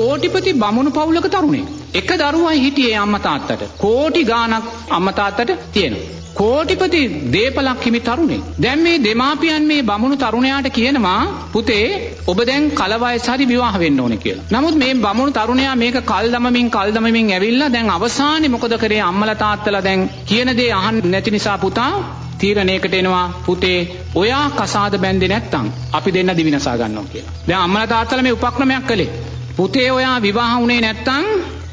කෝටිපති බමුණු පවුලක තරුණේ. එක දරුවයි හිටියේ අම්මා තාත්තට. කෝටි ගාණක් අම්මා තාත්තට තියෙනවා. කෝටිපති දේපලක් හිමි තරුණේ. දැන් මේ දෙමාපියන් මේ බමුණු තරුණයාට කියනවා පුතේ ඔබ දැන් කලවයස හරි විවාහ වෙන්න ඕනේ කියලා. නමුත් මේ බමුණු තරුණයා මේක කල් දමමින් කල් දමමින් ඇවිල්ලා දැන් අවසානයේ මොකද කරේ අම්මලා තාත්තලා දැන් කියන දේ අහන්න නැති නිසා පුතා තීරණයකට එනවා පුතේ ඔයා කසාද බැන්දේ නැත්තම් අපි දෙන්න දිවිනසා ගන්නවා කියලා. දැන් අම්මලා තාත්තලා මේ උපක්‍රමයක් කළේ. පුතේ ඔයා විවාහ වුණේ නැත්තම්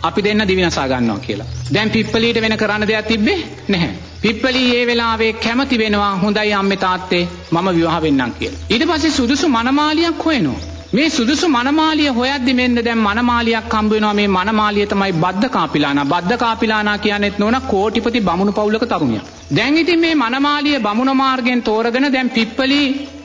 අපි දෙන්න දිවිනසා ගන්නවා කියලා. දැන් පිප්පලීට වෙන කරන්න දෙයක් තිබ්බේ නැහැ. පිප්පලී ඒ වෙලාවේ කැමති වෙනවා හොඳයි අම්මේ තාත්තේ මම විවාහ වෙන්නම් කියලා. ඊට පස්සේ සුදුසු මනමාලියක් හොයනවා. මේ සුදුසු මනමාලිය හොයද්දි මෙන්න දැන් මනමාලියක් හම්බ වෙනවා. මේ මනමාලිය තමයි බද්ද කාපිලානා බද්ද කාපිලානා කියන්නේත් නෝන කෝටිපති බමුණු පවුලක තරුණියක්. දැන් ඉතින් මේ මනමාලිය බමුණ මාර්ගයෙන් තෝරගෙන දැන් පිප්පලි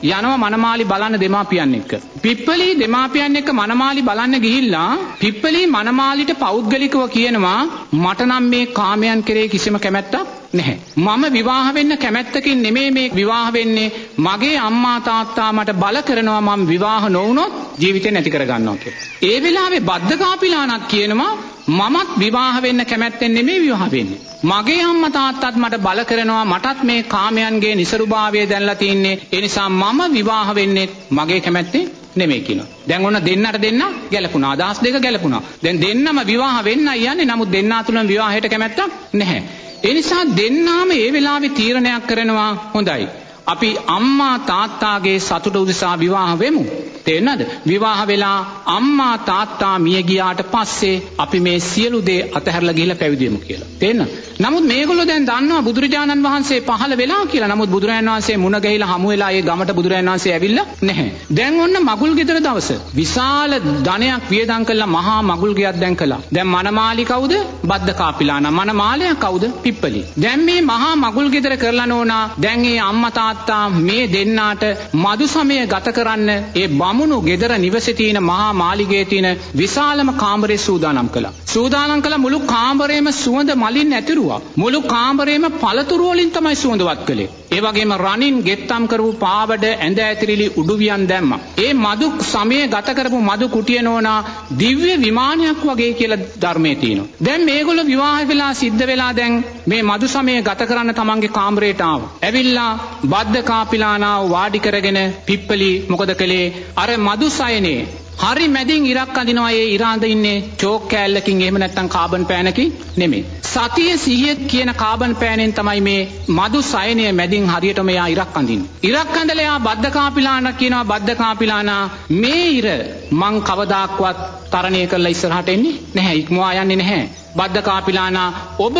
යනවා මනමාලි බලන්න දෙමාපියන් එක්ක. පිප්පලි දෙමාපියන් එක්ක මනමාලි බලන්න ගිහිල්ලා පිප්පලි මනමාලිට පෞද්ගලිකව කියනවා මට නම් මේ කාමයන් කෙරේ කිසිම කැමැත්තක් නැහැ. මම විවාහ වෙන්න කැමැත්තකින් නෙමේ මේ විවාහ වෙන්නේ මගේ අම්මා තාත්තා මට බල කරනවා මම විවාහ නොවුනොත් ජීවිතේ නැති කරගන්නවා කියලා. ඒ වෙලාවේ බද්දකාපිලානක් කියනවා මමත් විවාහ වෙන්න කැමැත්තෙන් නෙමේ විවාහ වෙන්නේ. මගේ අම්මා තාත්තත් මට බල කරනවා මටත් මේ කාමයන්ගේ નિසරුභාවය දැන්ලා තින්නේ. ඒ නිසා මම විවාහ වෙන්නේ මගේ කැමැත්තෙන් නෙමෙයි කියනවා. දැන් ඔන්න දෙන්නට දෙන්න ගැලපුණා. අදහස් දෙක ගැලපුණා. දැන් දෙන්නම විවාහ වෙන්නයි යන්නේ. නමුත් දෙන්නා තුලම විවාහයට කැමැත්තක් නැහැ. ඒ නිසා දෙන්නාම ඒ වෙලාවේ තීරණයක් කරනවා හොඳයි. අපි අම්මා තාත්තාගේ සතුට උදෙසා විවාහ වෙමු. තේරෙනවද? විවාහ වෙලා අම්මා තාත්තා මිය ගියාට පස්සේ අපි මේ සියලු දේ අතහැරලා ගිහිල්ලා පැවිදි වෙමු කියලා. තේරෙනවද? නමුත් මේගොල්ලෝ දැන් දන්නවා බුදුරජාණන් වහන්සේ පහළ වෙලා කියලා. නමුත් බුදුරජාණන් වහන්සේ මුණ ගැහිලා හමු වෙලා ඒ ගමට බුදුරජාණන් වහන්සේ ඇවිල්ලා නැහැ. දැන් ඔන්න මගුල් ගෙදර දවස. විශාල ධනයක් වියදම් කළා මහා මගුල් ගෙයක් දැන් කළා. දැන් මනමාලි කවුද? බද්ද කාපිලානා. මනමාලයා කවුද? පිප්පලි. දැන් මේ මහා මගුල් ගෙදර කරලා නෝනා දැන් ඒ අම්මා තාත්තා මේ දෙන්නාට මදු සමය ගත කරන්න ඒ බමුණු ගෙදර නිවසේ තියෙන මහා මාලිගයේ තියෙන විශාලම කාමරේ සූදානම් කළා. සූදානම් කළ මුළු කාමරේම සුවඳ මලින් ඇතිරුවා. මුළු කාමරේම පළතුරු වලින් තමයි සුවඳවත් කළේ. ඒ වගේම රනින් ගෙත්තම් කරපු පාවඩ ඇඳ ඇතිරිලි උඩුවියන් දැම්මා. ඒ මදු සමය ගත කරපු මදු කුටිය නෝනා දිව්‍ය විමානයක් වගේ කියලා ධර්මයේ තියෙනවා. දැන් මේගොල්ලෝ විවාහ වෙලා සිද්ධ වෙලා දැන් මේ මදු සමය ගත කරන්න තමන්ගේ කාමරේට ආවා. ඇවිල්ලා බද්ද කාපිලානාව වාඩි කරගෙන පිප්පලි මොකද කළේ? අර මදු සයනේ හරි මැදින් ඉරක් අඳිනවා ඒ ඉරාඳ ඉන්නේ චෝක් කෑල්ලකින් එහෙම නැත්නම් කාබන් පෑනකින් නෙමෙයි. සතිය සිහිය කියන කාබන් පෑනෙන් තමයි මේ මදු සයනය මැදින් හරියටම එයා ඉරක් අඳින්නේ. ඉරක් ඇඳලා එයා බද්ද කාපිලානා කියනවා බද්ද කාපිලානා මේ ඉර මං කවදාක්වත් තරණය කරලා ඉස්සරහට එන්නේ නැහැ ඉක්මවා යන්නේ නැහැ. බද්ද කාපිලානා ඔබ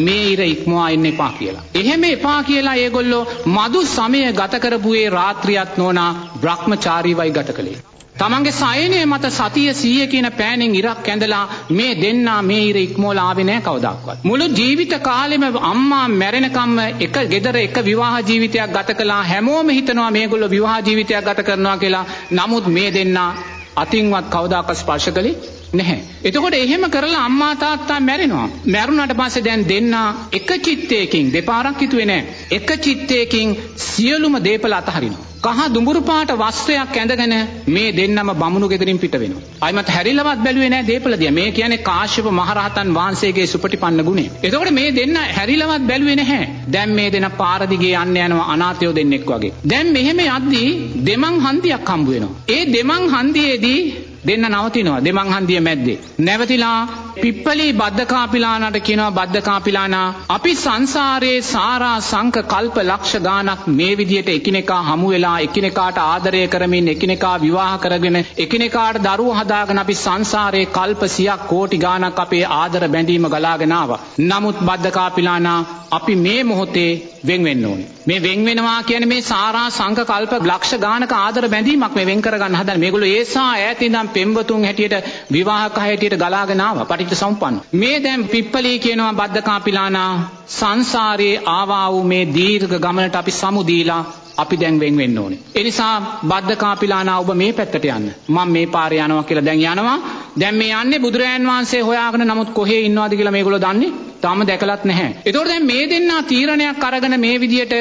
මේ ඉර ඉක්මවා එන්න එපා කියලා. එහෙම එපා කියලා ඒගොල්ලෝ මදු සමය ගත කරපු ඒ රාත්‍රියත් නෝනා බ්‍රහ්මචාරීවයි ගත කළේ. තමන්ගේ සයනය මත සතිය සීය කියන පෑනෙන් ඉරක් ඇඳලා මේ දෙන්නා මේ ඉර ඉක්මෝල ආවේ නැහැ කවදාක්වත්. මුළු ජීවිත කාලෙම අම්මා මැරෙනකම්ම එක ගෙදර එක විවාහ ජීවිතයක් ගත කළා හැමෝම හිතනවා මේගොල්ලෝ විවාහ ජීවිතයක් ගත කරනවා කියලා. නමුත් මේ දෙන්නා අතින්වත් කවදාකවත් ස්පර්ශ කළේ නැහැ. එතකොට එහෙම කරලා අම්මා තාත්තා මැරෙනවා. මැරුණාට පස්සේ දැන් දෙන්නා එක චිත්තයකින් දෙපාරක් හිතුවේ නැහැ. එක චිත්තයකින් සියලුම දේපල අතහරිනවා. කහ දුඹුරු පාට වස්ත්‍රයක් ඇඳගෙන මේ දෙන්නම බමුණු ගෙදරින් පිට වෙනවා. අයිමත් හැරිලවත් බැලුවේ නෑ දේපල දිහා. මේ කියන්නේ කාශ්‍යප මහරහතන් වහන්සේගේ සුපටිපන්න ගුණය. එතකොට මේ දෙන්න හැරිලවත් බැලුවේ නැහැ. දැන් මේ දෙන පාර දිගේ යන්න යනවා අනාථයෝ දෙන්නෙක් වගේ. දැන් මෙහෙම යද්දී දෙමන් හන්දියක් හම්බ වෙනවා. ඒ දෙමන් හන්දියේදී දෙන්න නවතිනවා දෙමන් හන්දිය මැද්දේ. නැවතිලා පිප්පලි බද්ධකාපිලානට කියනවා බද්ධකාපිලානා අපි සංසාරයේ සාරා සංක කල්ප ලක්ෂ ගානක් මේ විදියට එකිනෙකා හමු වෙලා එකිනෙකාට ආදරය කරමින් එකිනෙකා විවාහ කරගෙන එකිනෙකාට දරුවෝ හදාගෙන අපි සංසාරයේ කල්ප සියක් කෝටි ගානක් අපේ ආදර බැඳීම ගලාගෙන ආවා. නමුත් බද්ධකාපිලානා අපි මේ මොහොතේ වෙන් වෙන්න ඕනේ. මේ වෙන් වෙනවා කියන්නේ මේ සාරා සංක කල්ප ලක්ෂ ගානක ආදර බැඳීමක් මේ වෙන් කරගන්න හදන. මේගොල්ලෝ ඒසා ඈත ඉඳන් පෙම්වතුන් හැටියට විවාහක හැටියට ගලාගෙන ආවා. පටිච්ච සමුප්පන්න. මේ දැන් පිප්පලී කියනවා බද්දකාපිලානා සංසාරයේ ආවා වූ මේ දීර්ඝ ගමනට අපි සමු දීලා අපි දැන් වෙන් වෙන්න ඕනේ. ඒ නිසා බද්දකාපිලානා ඔබ මේ පැත්තට යන්න. මම මේ පාරේ යනවා කියලා දැන් යනවා. දැන් මේ යන්නේ බුදුරයන් වහන්සේ හොයාගෙන නමුත් කොහේ ඉන්නවද කියලා මේගොල්ලෝ දන්නේ තාම දැකලත් නැහැ. ඒතකොට දැන් මේ දෙන්නා තීරණයක් අරගෙන මේ විදියට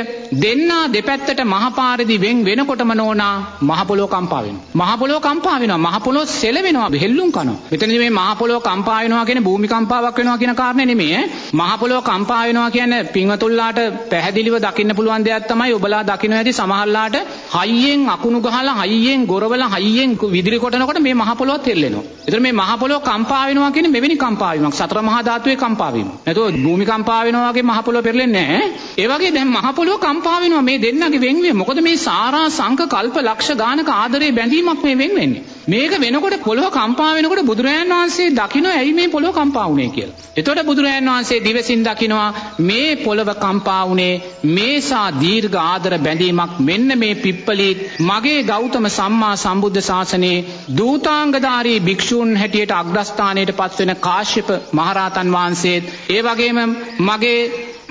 දෙන්නා දෙපැත්තට මහපාරේදී වෙන් වෙනකොටම නෝනා මහ පොළොව කම්පා වෙනවා. මහ පොළොව කම්පා වෙනවා. මහ පොළොව සෙලවෙනවා. හෙල්ලුම් කරනවා. මෙතනදී මේ මහ පොළොව කම්පා වෙනවා කියන්නේ භූමි කම්පාවක් වෙනවා කියන කාරණේ නෙමෙයි ඈ. මහ පොළොව කම්පා වෙනවා කියන්නේ පින්වතුන්ලාට පැහැදිලිව දකින්න පුළුවන් දෙයක් තමයි ඔබලා දකින්න ඇති සමහරලාට හයියෙන් අකුණු ගහලා හයියෙන් ගොරවල හයියෙන් විදුලි කොටනකොට මේ මහ පොළොවත් හෙල්ලෙනවා. ඒතර මේ මහ පොළොව කම්පා වෙනවා කියන්නේ මෙවැනි කම්පා වීමක්. සතර මහා ධාතුවේ කම්පා වීම. නැතෝ භූමි කම්පා වෙනවා වගේ මහ පොළොව පෙරලෙන්නේ නැහැ. ඒ වගේ දැන් මහ පොළොව කම්පා වෙනවා මේ දෙන්නගේ වෙන්වීම. මොකද මේ සාරා සංක කල්ප ලක්ෂ ගානක ආදරේ බැඳීමක් මේ වෙන් වෙන්නේ. මේක වෙනකොට පොළොව කම්පා වෙනකොට බුදුරජාණන් වහන්සේ දකින්න ඇයි මේ පොළොව කම්පා වුනේ කියලා. එතකොට බුදුරජාණන් වහන්සේ දිවසින් දකිනවා මේ පොළොව කම්පා වුනේ මේසා දීර්ඝ ආදර බැඳීමක් මෙන්න මේ පිප්පලී මගේ ගෞතම සම්මා සම්බුද්ධ ශාසනයේ දූතාංගධාරී භික්ෂූන් හැටියට අග්‍රස්ථානයට පත්වෙන කාශ්‍යප මහරහතන් වහන්සේත් ඒ වගේම මගේ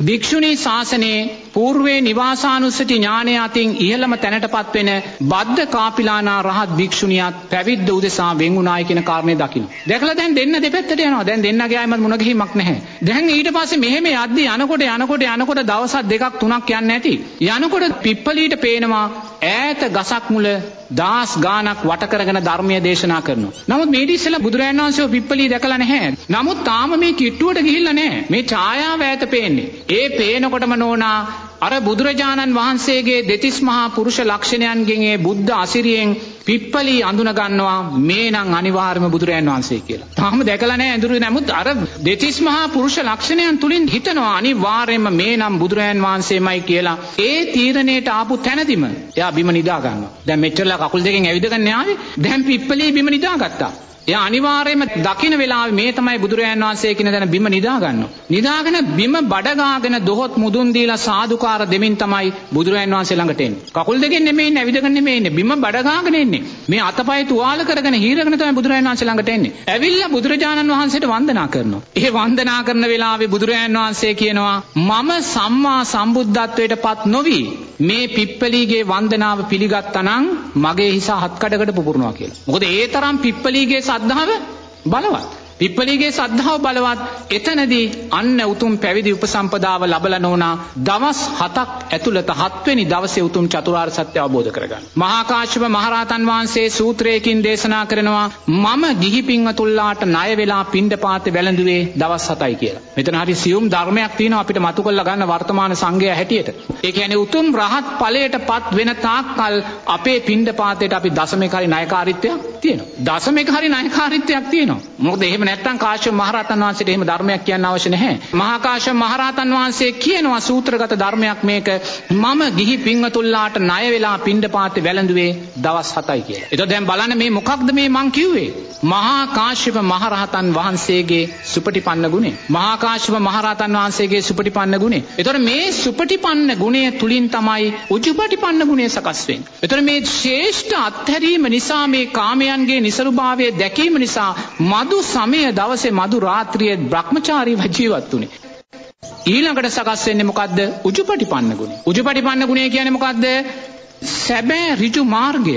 භික්ෂුණී ශාසනයේ పూర్වේ නිවාසානුස්සති ඥානය අතින් ඉහළම තැනටපත් වෙන බද්ධ කාපිලානා රහත් භික්ෂුණියත් පැවිද්ද උදෙසා වෙන් වුණායි කියන කාරණේ දකින්න. දැකලා දැන් දෙන්න දෙපැත්තට යනවා. දැන් දෙන්නගේ ආයමත් මුණ ගැහිමක් නැහැ. දැන් ඊට පස්සේ මෙහෙම යද්දි යනකොට යනකොට යනකොට දවසක් දෙකක් තුනක් යන්නේ නැති. යනකොට පිප්පලීට පේනවා ඈත ගසක් මුල දාස් ගානක් වට කරගෙන ධර්මය දේශනා කරනවා. නමුත් මේ ඉස්සෙල්ලා බුදුරජාණන් වහන්සේ පිප්පලී දැකලා නැහැ. නමුත් තාම මේ කිට්ටුවට ගිහිල්ලා නැහැ. මේ ඡායාව ඈත පේන්නේ. ඒ පේනකොටම නෝනා අර බුදුරජාණන් වහන්සේගේ දෙතිස් මහා පුරුෂ ලක්ෂණයන්ගෙන් ඒ බුද්ධ අසිරියෙන් පිප්පලී අඳුන ගන්නවා මේ නම් අනිවාර්යම බුදුරජාණන් වහන්සේ කියලා. තාම දැකලා නැහැ ඇඳුරු නමුත් අර දෙතිස් මහා පුරුෂ ලක්ෂණයන් තුලින් හිතනවා අනිවාර්යයෙන්ම මේ නම් බුදුරජාණන් වහන්සේමයි කියලා. ඒ තීරණයට ආපු තැනදිම එයා බිම නිදා ගන්නවා. දැන් මෙච්චරලා කකුල් දෙකෙන් ඇවිදගෙන ආවේ. දැන් පිප්පලී බිම නිදාගත්තා. එයා අනිවාර්යයෙන්ම දකින වෙලාවේ මේ තමයි බුදුරජාන් වහන්සේ කියන දන බිම නිදා ගන්නවා. නිදාගෙන බිම බඩගාගෙන දොහොත් මුදුන් දීලා සාදුකාර දෙමින් තමයි බුදුරජාන් වහන්සේ ළඟට එන්නේ. කකුල් දෙකෙන් නෙමෙයි ඉන්නේ, ඇවිදගෙන නෙමෙයි ඉන්නේ. බිම බඩගාගෙන එන්නේ. මේ අතපය තුවාල කරගෙන හීරගෙන තමයි බුදුරජාන් වහන්සේ ළඟට එන්නේ. ඇවිල්ලා බුදුරජාණන් වහන්සේට වන්දනා කරනවා. ඒ වන්දනා කරන වෙලාවේ බුදුරජාන් වහන්සේ කියනවා මම සම්මා සම්බුද්ධත්වයට පත් නොවි මේ පිප්පලීගේ වන්දනාව පිළිගත්තනම් මගේ හිස හත් කඩකට පුපුරනවා කියලා. මොකද ඒ තරම් පිප්පලීගේ සද්ධාව බලවත්. පිප්පලීගේ සද්ධාව බලවත් එතනදී අන්න උතුම් පැවිදි උපසම්පදාව ලබල නෝනා දවස් හතක් ඇතුළත හත්වෙනි දවසේ උතුම් චතුරාර්ය සත්‍ය අවබෝධ කරගන්න. මහාකාශ්‍යප මහරහතන් වහන්සේ සූත්‍රයකින් දේශනා කරනවා මම ගිහි පින්වතුන්ලාට ණය වෙලා පිණ්ඩපාතේ වැළඳුවේ දවස් 7යි කියලා. මෙතන හරි සියුම් ධර්මයක් තියෙනවා අපිට මතු කරලා ගන්න වර්තමාන සංඝයා හැටියට. ඒ කියන්නේ උතුම් රහත් ඵලයටපත් වෙන තාක්කල් අපේ පිණ්ඩපාතේට අපි දශමික හරි ණයකාරීත්වයක් තියෙනවා. දශමික හරි ණයකාරීත්වයක් තියෙනවා. මොකද එහෙම නැත්තම් කාශ්‍යප මහරහතන් වහන්සේට එහෙම ධර්මයක් කියන්න අවශ්‍ය නැහැ. මහා කාශ්‍යප මහරහතන් වහන්සේ කියනවා සූත්‍රගත ධර්මයක් මේක මම ගිහි පින්වතුන්ලාට ණය වෙලා පිණ්ඩපාතේ වැළඳුවේ දවස් 7යි කියලා. එතකොට දැන් බලන්න මේ මොකක්ද මේ මං කිව්වේ? මහා කාශ්‍යප මහරහතන් වහන්සේගේ සුපටිපන්න ගුණය. මහා කාශ්‍යප මහරහතන් වහන්සේගේ සුපටිපන්න ගුණය. එතකොට මේ සුපටිපන්න ගුණය තුලින් තමයි උජුපටිපන්න ගුණය සකස් වෙන්නේ. එතකොට මේ ශ්‍රේෂ්ඨ අත්හැරීම නිසා මේ කාමයන්ගේ નિසරුභාවය දැකීම නිසා මදු සමය දවසේ මදු රාත්‍රියේ බ්‍රහ්මචාරීව ජීවත් වුණේ. ඊළඟට සකස් වෙන්නේ මොකද්ද? උජුපටිපන්න ගුණය. උජුපටිපන්න ගුණය කියන්නේ මොකද්ද? සැබෑ ඍජු මාර්ගය.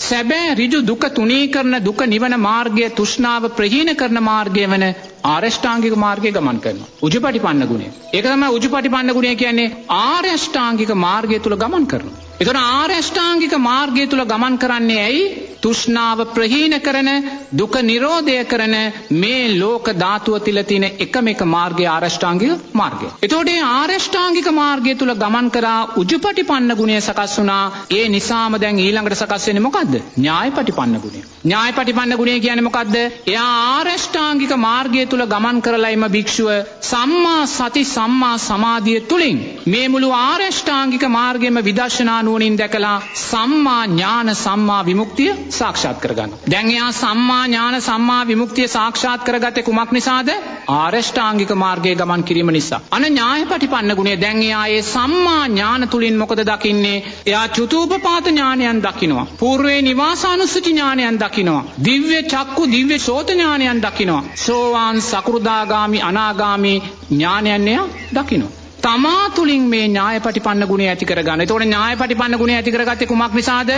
සැබෑ ඍජු දුක තුනී කරන දුක නිවන මාර්ගය තෘෂ්ණාව ප්‍රහීන කරන මාර්ගය වන ආරෂ්ඨාංගික මාර්ගය ගමන් කරනවා. උජුපටිපන්න ගුණය. ඒක තමයි උජුපටිපන්න ගුණය කියන්නේ ආරෂ්ඨාංගික මාර්ගය තුල ගමන් කරනවා. එතකොට ආරෂ්ඨාංගික මාර්ගය තුල ගමන් කරන්නේ ඇයි? තෘෂ්ණාව ප්‍රහීන කරන දුක නිරෝධය කරන මේ ලෝක ධාතුව තුල තියෙන එකම එක මාර්ගය ආරෂ්ඨාංගික මාර්ගය. එතකොට මේ ආරෂ්ඨාංගික මාර්ගය තුල ගමන් කරා උජුපටිපන්න ගුණය සකස් වුණා. ඒ නිසාම දැන් ඊළඟට සකස් වෙන්නේ මොකද්ද? ඥායපටිපන්න ගුණය. ඥායපටිපන්න ගුණය කියන්නේ මොකද්ද? එයා ආරෂ්ඨාංගික මාර්ගය තුල ගමන් කරලා එම භික්ෂුව සම්මා සති සම්මා සමාධිය තුලින් මේ මුළු ආරෂ්ඨාංගික මාර්ගෙම විදර්ශනා නුවණින් දැකලා සම්මා ඥාන සම්මා විමුක්තිය සාක්ෂාත් කරගන්න. දැන් එයා සම්මා ඥාන සම්මා විමුක්තිය සාක්ෂාත් කරගත්තේ කුමක් නිසාද? ආරෂ්ඨාංගික මාර්ගයේ ගමන් කිරීම නිසා. අන ඥායපටිපන්න ගුණය දැන් එයා ඒ සම්මා ඥාන තුලින් මොකද දකින්නේ? එයා චුතූපපාත ඥානයන් දකිනවා. పూర్වේ නිවාසානුස්සති ඥානයන් දකිනවා. දිව්‍ය චක්කු දිව්‍ය ශෝත ඥානයන් දකිනවා. සෝවාන් සකෘදාගාමි අනාගාමි ඥානයන් එයා දකිනවා. තමා තුළින් මේ ඥායපටිපන්න ගුණය ඇති කරගන්න. එතකොට ඥායපටිපන්න ගුණය ඇති කරගත්තේ කුමක් නිසාද?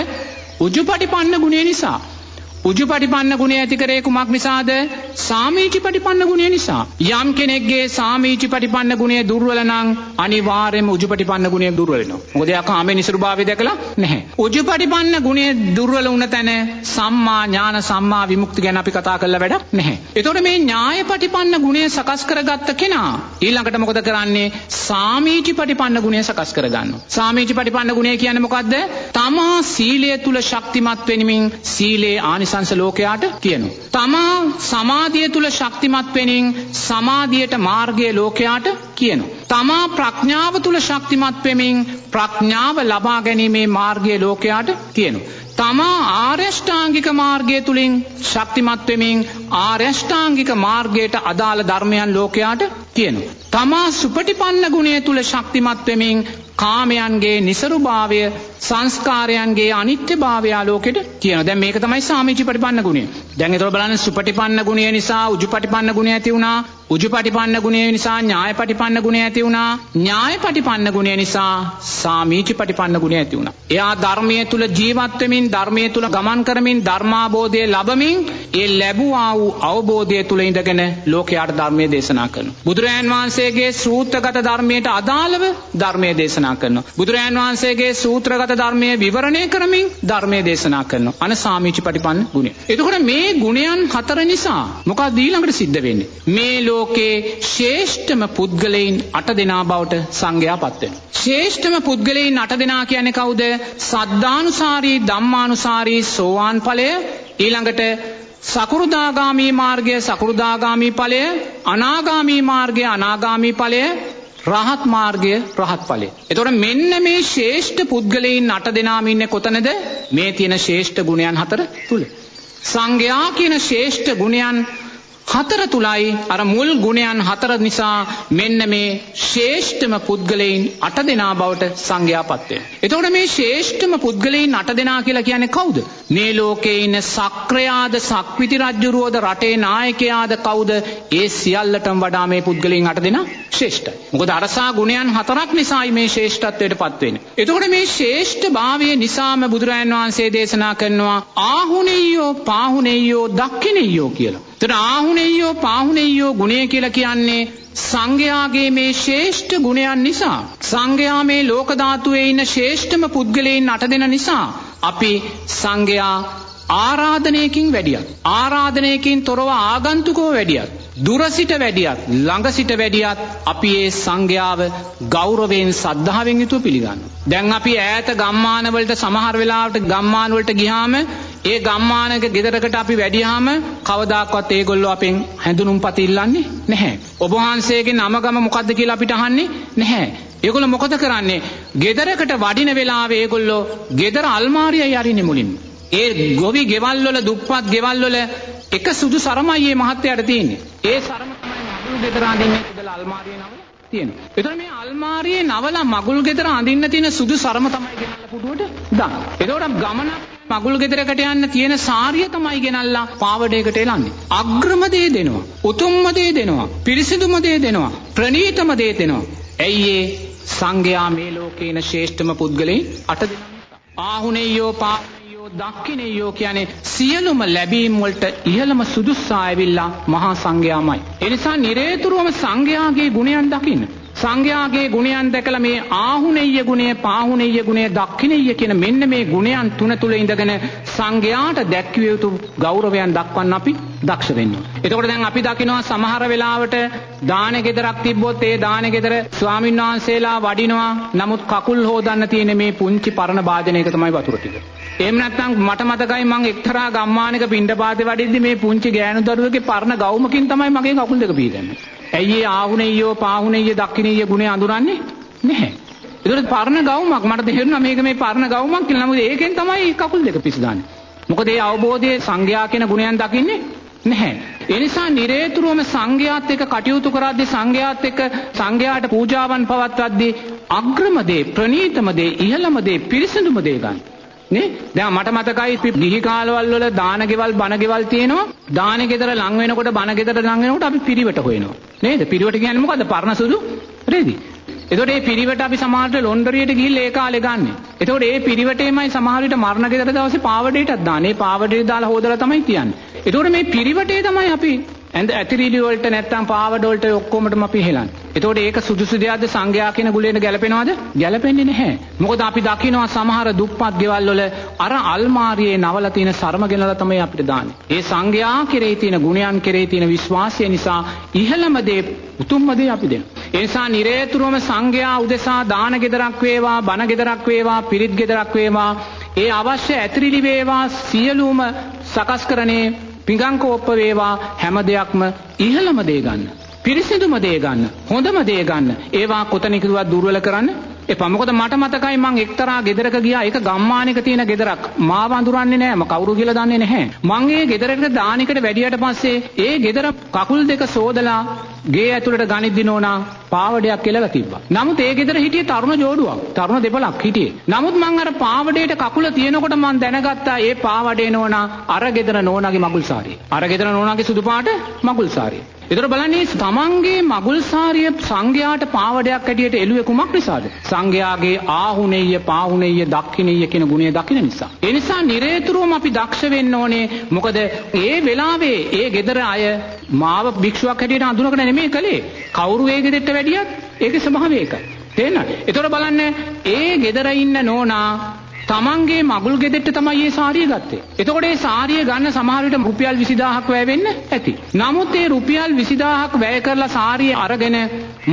උජුපටිපන්න ගුණය නිසා. උජුපටිපන්න ගුණය ඇති කරේ කුමක් නිසාද? සාමීචි පටිපන්න ගුණය නිසා. යම් කෙනෙක්ගේ සාමීචි පටිපන්න ගුණය දුර්වල නම් අනිවාර්යයෙන්ම උජුපටිපන්න ගුණය දුර්වල වෙනවා. මොකද එයා කාමයේ නිසරුභාවය දැකලා නැහැ. උජුපටිපන්න ගුණය දුර්වල වුණ තැන සම්මා ඥාන සම්මා විමුක්ති ගැන අපි කතා කරලා වැඩක් නැහැ. එතකොට මේ ඥාය පටිපන්න ගුණය සකස් කරගත්ත කෙනා ඊළඟට මොකද කරන්නේ? සාමීචි පටිපන්න ගුණය සකස් කරගන්නවා. සාමීචි පටිපන්න ගුණය කියන්නේ මොකද්ද? තමා සීලය තුල ශක්තිමත් වෙනිමින් සීලේ ආනිසංස ලෝකයාට කියනවා. තමා සමාධිය තුල ශක්තිමත් වෙනින් සමාධියට මාර්ගය ලෝකයාට කියනවා. තමා ප්‍රඥාව තුල ශක්තිමත් වෙමින් ප්‍රඥාව ලබා ගැනීමේ මාර්ගය ලෝකයාට කියනවා. තමා ආර්යෂ්ඨාංගික මාර්ගය තුලින් ශක්තිමත් වෙමින් ආර්යෂ්ඨාංගික මාර්ගයට අදාළ ධර්මයන් ලෝකයාට කියනවා. තමා සුපටිපන්න ගුණය තුල ශක්තිමත් වෙමින් කාමයන්ගේ නිසරුභාවය සංස්කාරයන්ගේ අනිත්‍යභාවය ආලෝකෙට කියනවා. දැන් මේක තමයි සාමීචි පටිපන්න ගුණය. දැන් ඒතකොට බලන්න සුපටිපන්න ගුණය නිසා උජුපටිපන්න ගුණය ඇති වුණා. උජුපටිපන්න ගුණය නිසා ඥායපටිපන්න ගුණය ඇති වුණා. ඥායපටිපන්න ගුණය නිසා සාමීචි පටිපන්න ගුණය ඇති වුණා. එයා ධර්මයේ තුල ජීවත් වෙමින් ධර්මයේ තුල ගමන් කරමින් ධර්මාබෝධය ලබමින් ඒ ලැබුවා වූ අවබෝධය තුල ඉඳගෙන ලෝකයාට ධර්මයේ දේශනා කරනවා. බුදුරජාන් වහන්සේගේ සූත්‍රගත ධර්මයට අදාළව ධර්මයේ දේශනා කරනවා. බුදුරජාන් වහන්සේගේ සූත්‍රගත ධර්මයේ විවරණය කරමින් ධර්මයේ දේශනා කරනවා. අන සාමීචි පටිපන්න ගුණය. එතකොට මේ ගුණයන් හතර නිසා මොකක්ද ඊළඟට සිද්ධ වෙන්නේ? මේ ලෝකේ ශ්‍රේෂ්ඨම පුද්ගලයන් අට දෙනා බවට සංඝයා පත් වෙනවා. ශ්‍රේෂ්ඨම පුද්ගලයන් අට දෙනා කියන්නේ කවුද? සද්ධානුසාරී ධම්මානුසාරී සෝවාන් ඵලය ඊළඟට සකෘදාගාමී මාර්ගය සකෘදාගාමී ඵලය අනාගාමී මාර්ගය අනාගාමී ඵලය රහත් මාර්ගය රහත් ඵලය. එතකොට මෙන්න මේ ශ්‍රේෂ්ඨ පුද්ගලයන් අට දෙනාම ඉන්නේ කොතනද? මේ තියෙන ශ්‍රේෂ්ඨ ගුණයන් හතර තුල. සංඝයා කියන ශ්‍රේෂ්ඨ ගුණයන් හතර තුලයි අර මුල් ගුණයන් හතර නිසා මෙන්න මේ ශ්‍රේෂ්ඨම පුද්ගලයන් අට දෙනා බවට සංඝයාපත් වෙනවා. එතකොට මේ ශ්‍රේෂ්ඨම පුද්ගලයන් අට දෙනා කියලා කියන්නේ කවුද? මේ ලෝකේ ඉන්න සක්‍රයාද සක්විති රජුරුවද රටේ නායකයාද කවුද? ඒ සියල්ලටම වඩා මේ පුද්ගලයන් අට දෙනා ශ්‍රේෂ්ඨයි. මොකද අරසා ගුණයන් හතරක් නිසායි මේ ශ්‍රේෂ්ඨත්වයට පත් වෙන්නේ. එතකොට මේ ශ්‍රේෂ්ඨ භාවය නිසාම බුදුරජාණන් වහන්සේ දේශනා කරනවා ආහුනෙය්‍යෝ පාහුනෙය්‍යෝ දක්ඛිනෙය්‍යෝ කියලා. එතන ආහුනෙය්‍යෝ පාහුනෙය්‍යෝ ගුණය කියලා කියන්නේ සංඝයාගේ මේ ශ්‍රේෂ්ඨ ගුණයන් නිසා. සංඝයා මේ ලෝක ධාතුවේ ඉන්න ශ්‍රේෂ්ඨම පුද්ගලයන් අට දෙන නිසා අපි සංඝයා ආරාධනයකින් වැඩියත් ආරාධනයකින් තොරව ආගන්තුකව වැඩියත් දුර සිට වැඩියත් ළඟ සිට වැඩියත් අපි ඒ සංඝයාව ගෞරවයෙන් සද්ධාවෙන් යුතුව පිළිගන්නවා. දැන් අපි ඈත ගම්මානවලට සමහර වෙලාවට ගම්මානවලට ගියාම ඒ ගම්මානක ගෙදරකට අපි වැඩියාම කවදාක්වත් ඒගොල්ලෝ අපෙන් හැඳුනුම්පත ඉල්ලන්නේ නැහැ. ඔබ වහන්සේගේ නම ගම මොකද්ද කියලා අපිට අහන්නේ නැහැ. ඒගොල්ලෝ මොකද කරන්නේ? ගෙදරකට වඩින වෙලාවේ ඒගොල්ලෝ ගෙදර අල්මාරියයි අරින්නේ මුලින්ම. ඒ ගොවි ගෙවල් වල දුප්පත් ගෙවල් වල එක සුදු සරමයි මේ මහත්තයාට තියෙන්නේ. ඒ සරම තමයි මගුල් ගෙදර අඳින්නේ ඉඳලා අල්මාරියේ නවල තියෙනවා. එතකොට මේ අල්මාරියේ නවලා මගුල් ගෙදර අඳින්න තියෙන සුදු සරම තමයි ගෙනල්ලා පුඩුවට දාන්නේ. එතකොට ගමනක් මගුල් ගෙදරකට යන්න තියෙන සාරිය තමයි ගෙනල්ලා පාවඩයකට එලන්නේ. අග්‍රම දේ දෙනවා. උතුම්ම දේ දෙනවා. පිරිසිදුම දේ දෙනවා. ප්‍රණීතම දේ දෙනවා. ඇයි ඒ සංඝයා මේ ලෝකේන ශ්‍රේෂ්ඨම පුද්ගලයන් අට දෙනා ආහුනෙය්‍යෝ පාහුනෙය්‍යෝ දක්ඛිනෙය්‍යෝ කියන්නේ සියලුම ලැබීම් වලට ඉහළම සුදුස්සා ඇවිල්ලා මහා සංඝයාමයි. ඒ නිසා නිරේතුරුවම සංඝයාගේ ගුණයන් දකින්න. සංඝයාගේ ගුණයන් දැකලා මේ ආහුනෙය්‍ය ගුණය, පාහුනෙය්‍ය ගුණය, දක්ඛිනෙය්‍ය කියන මෙන්න මේ ගුණයන් තුන තුල ඉඳගෙන සංඝයාට දැක්විය යුතු ගෞරවයන් දක්වන්න අපි දක්ෂ වෙන්න ඕනේ. එතකොට දැන් අපි දකිනවා සමහර වෙලාවට දාන ගෙදරක් තිබ්බොත් ඒ දාන ගෙදර ස්වාමීන් වහන්සේලා වඩිනවා. නමුත් කකුල් හොදන්න තියෙන මේ පුංචි පරණ භාජනයක තමයි වතුර ටික. එහෙම නැත්නම් මට මතකයි මං එක්තරා ගම්මානක පින්ඩපාතේ වඩිද්දි මේ පුංචි ගෑනු දරුවෙක්ගේ පරණ ගවුමකින් තමයි මගේ කකුල් දෙක පීදන්නේ. ඇයි ඒ ආහුනෙය්‍යෝ පාහුනෙය්‍ය දක්ඛිනෙය්‍ය ගුණය අඳුරන්නේ නැහැ. ඒකට පරණ ගවුමක් මට තේරුණා මේක මේ පරණ ගවුමක් කියලා. නමුත් ඒකෙන් තමයි කකුල් දෙක පිසදාන්නේ. මොකද ඒ අවබෝධයේ සංඝයා කියන ගුණයන් දකින්නේ නැහැ. ඒ නිසා නිරේතුරුවම සංඝයාත් එක්ක කටයුතු කරද්දී සංඝයාත් එක්ක සංඝයාට පූජාවන් පවත්වද්දී අග්‍රම දේ, ප්‍රණීතම දේ, ඉහළම දේ, පිරිසිදුම දේ ගන්න. නේ දැන් මට මතකයි අපි ගිහි කාලවල වල දාන ගෙවල් බණ ගෙවල් තියෙනවා දාන ගෙදර ලං වෙනකොට බණ ගෙදර ලං වෙනකොට අපි පිරිවට හොයනවා නේද පිරිවට කියන්නේ මොකද්ද පරණ සුදු රෙදි එතකොට මේ පිරිවට අපි සමහරට ලොන්ඩරියට ගිහිල්ලා ඒ කාලේ ගන්න. එතකොට ඒ පිරිවටේමයි සමහර විට මරණ ගෙදර දවසේ පාවඩේටත් දාන්නේ. ඒ පාවඩේ දාලා හොදලා තමයි තියන්නේ. එතකොට මේ පිරිවටේ තමයි අපි ඇඳ ඇතිරිලි වලට නැත්තම් පාවඩ වලට ඔක්කොමටම අපි හෙලන්නේ. එතකොට ඒක සුදුසු දෙයක්ද සංඝයා කියන ගුලේට ගැලපෙනවද? ගැලපෙන්නේ නැහැ. මොකද අපි දකිනවා සමහර දුප්පත් ගෙවල් වල අර අල්මාරියේ නවලා තියෙන සරම ගෙනලා තමයි අපිට දාන්නේ. ඒ සංඝයා කෙරෙහි තියෙන ගුණයන් කෙරෙහි තියෙන විශ්වාසය නිසා ඉහළම දේ උතුම්ම දේ අපි දෙනවා. ඒ නිසා නිරේතුරුවම සංඝයා උදෙසා දාන ගෙදරක් වේවා, බණ ගෙදරක් වේවා, පිරිත් ගෙදරක් වේවා, ඒ අවශ්‍ය ඇතිරිලි වේවා සියලුම සකස් කරන්නේ පිඟංකෝප්ප වේවා හැම දෙයක්ම ඉහළම දේ ගන්න. පිරිසිදුම දේ ගන්න. හොඳම දේ ගන්න. ඒවා කොතනකවත් දුර්වල කරන්න එපා. මොකද මට මතකයි මං එක්තරා ගෙදරක ගියා. ඒක ගම්මානයක තියෙන ගෙදරක්. මාව අඳුරන්නේ නැහැ. මම කවුරු කියලා දන්නේ නැහැ. මං ඒ ගෙදරට දානිකට වැඩියට පස්සේ ඒ ගෙදර කකුල් දෙක සෝදලා ගේ ඇතුළට ගනිද්දි නෝනා පාවඩයක් කෙලව තිබ්බා. නමුත් ඒ ගෙදර හිටියේ තරුණ ජෝඩුවක්. තරුණ දෙපළක් හිටියේ. නමුත් මං අර පාවඩේට කකුල තියෙනකොට මං දැනගත්තා ඒ පාවඩේ නෝනා අර ගෙදර නෝනාගේ මගුල් සාරිය. අර ගෙදර නෝනාගේ සුදු පාට මගුල් සාරිය. එතකොට බලන්නේ තමන්ගේ මගුල් සාරිය සංඝයාට පාවඩයක් ඇටියට එළුවේ කුමක් නිසාද? සංඝයාගේ ආහුණෙය්‍ය පාහුණෙය්‍ය දක්ඛිනෙය්‍ය කියන ගුණය දකින්න නිසා. ඒ නිසා නිරේතුරුවම අපි දක්ෂ වෙන්න ඕනේ. මොකද ඒ වෙලාවේ ඒ gedara අය මාව භික්ෂුවක් හැටියට අඳුනගෙන නෙමෙයි කළේ. කවුරු ඒ ගෙදෙට්ට වැඩියත් ඒකේ ස්වභාවය ඒකයි. තේරෙනවද? එතකොට බලන්න ඒ gedara ඉන්න නෝනා තමන්ගේ මගුල් ගෙදෙට්ට තමයි මේ සාරිය ගත්තේ. එතකොට මේ සාරිය ගන්න සමහර විට රුපියල් 20000ක් වැය වෙන්න ඇති. නමුත් ඒ රුපියල් 20000ක් වැය කරලා සාරිය අරගෙන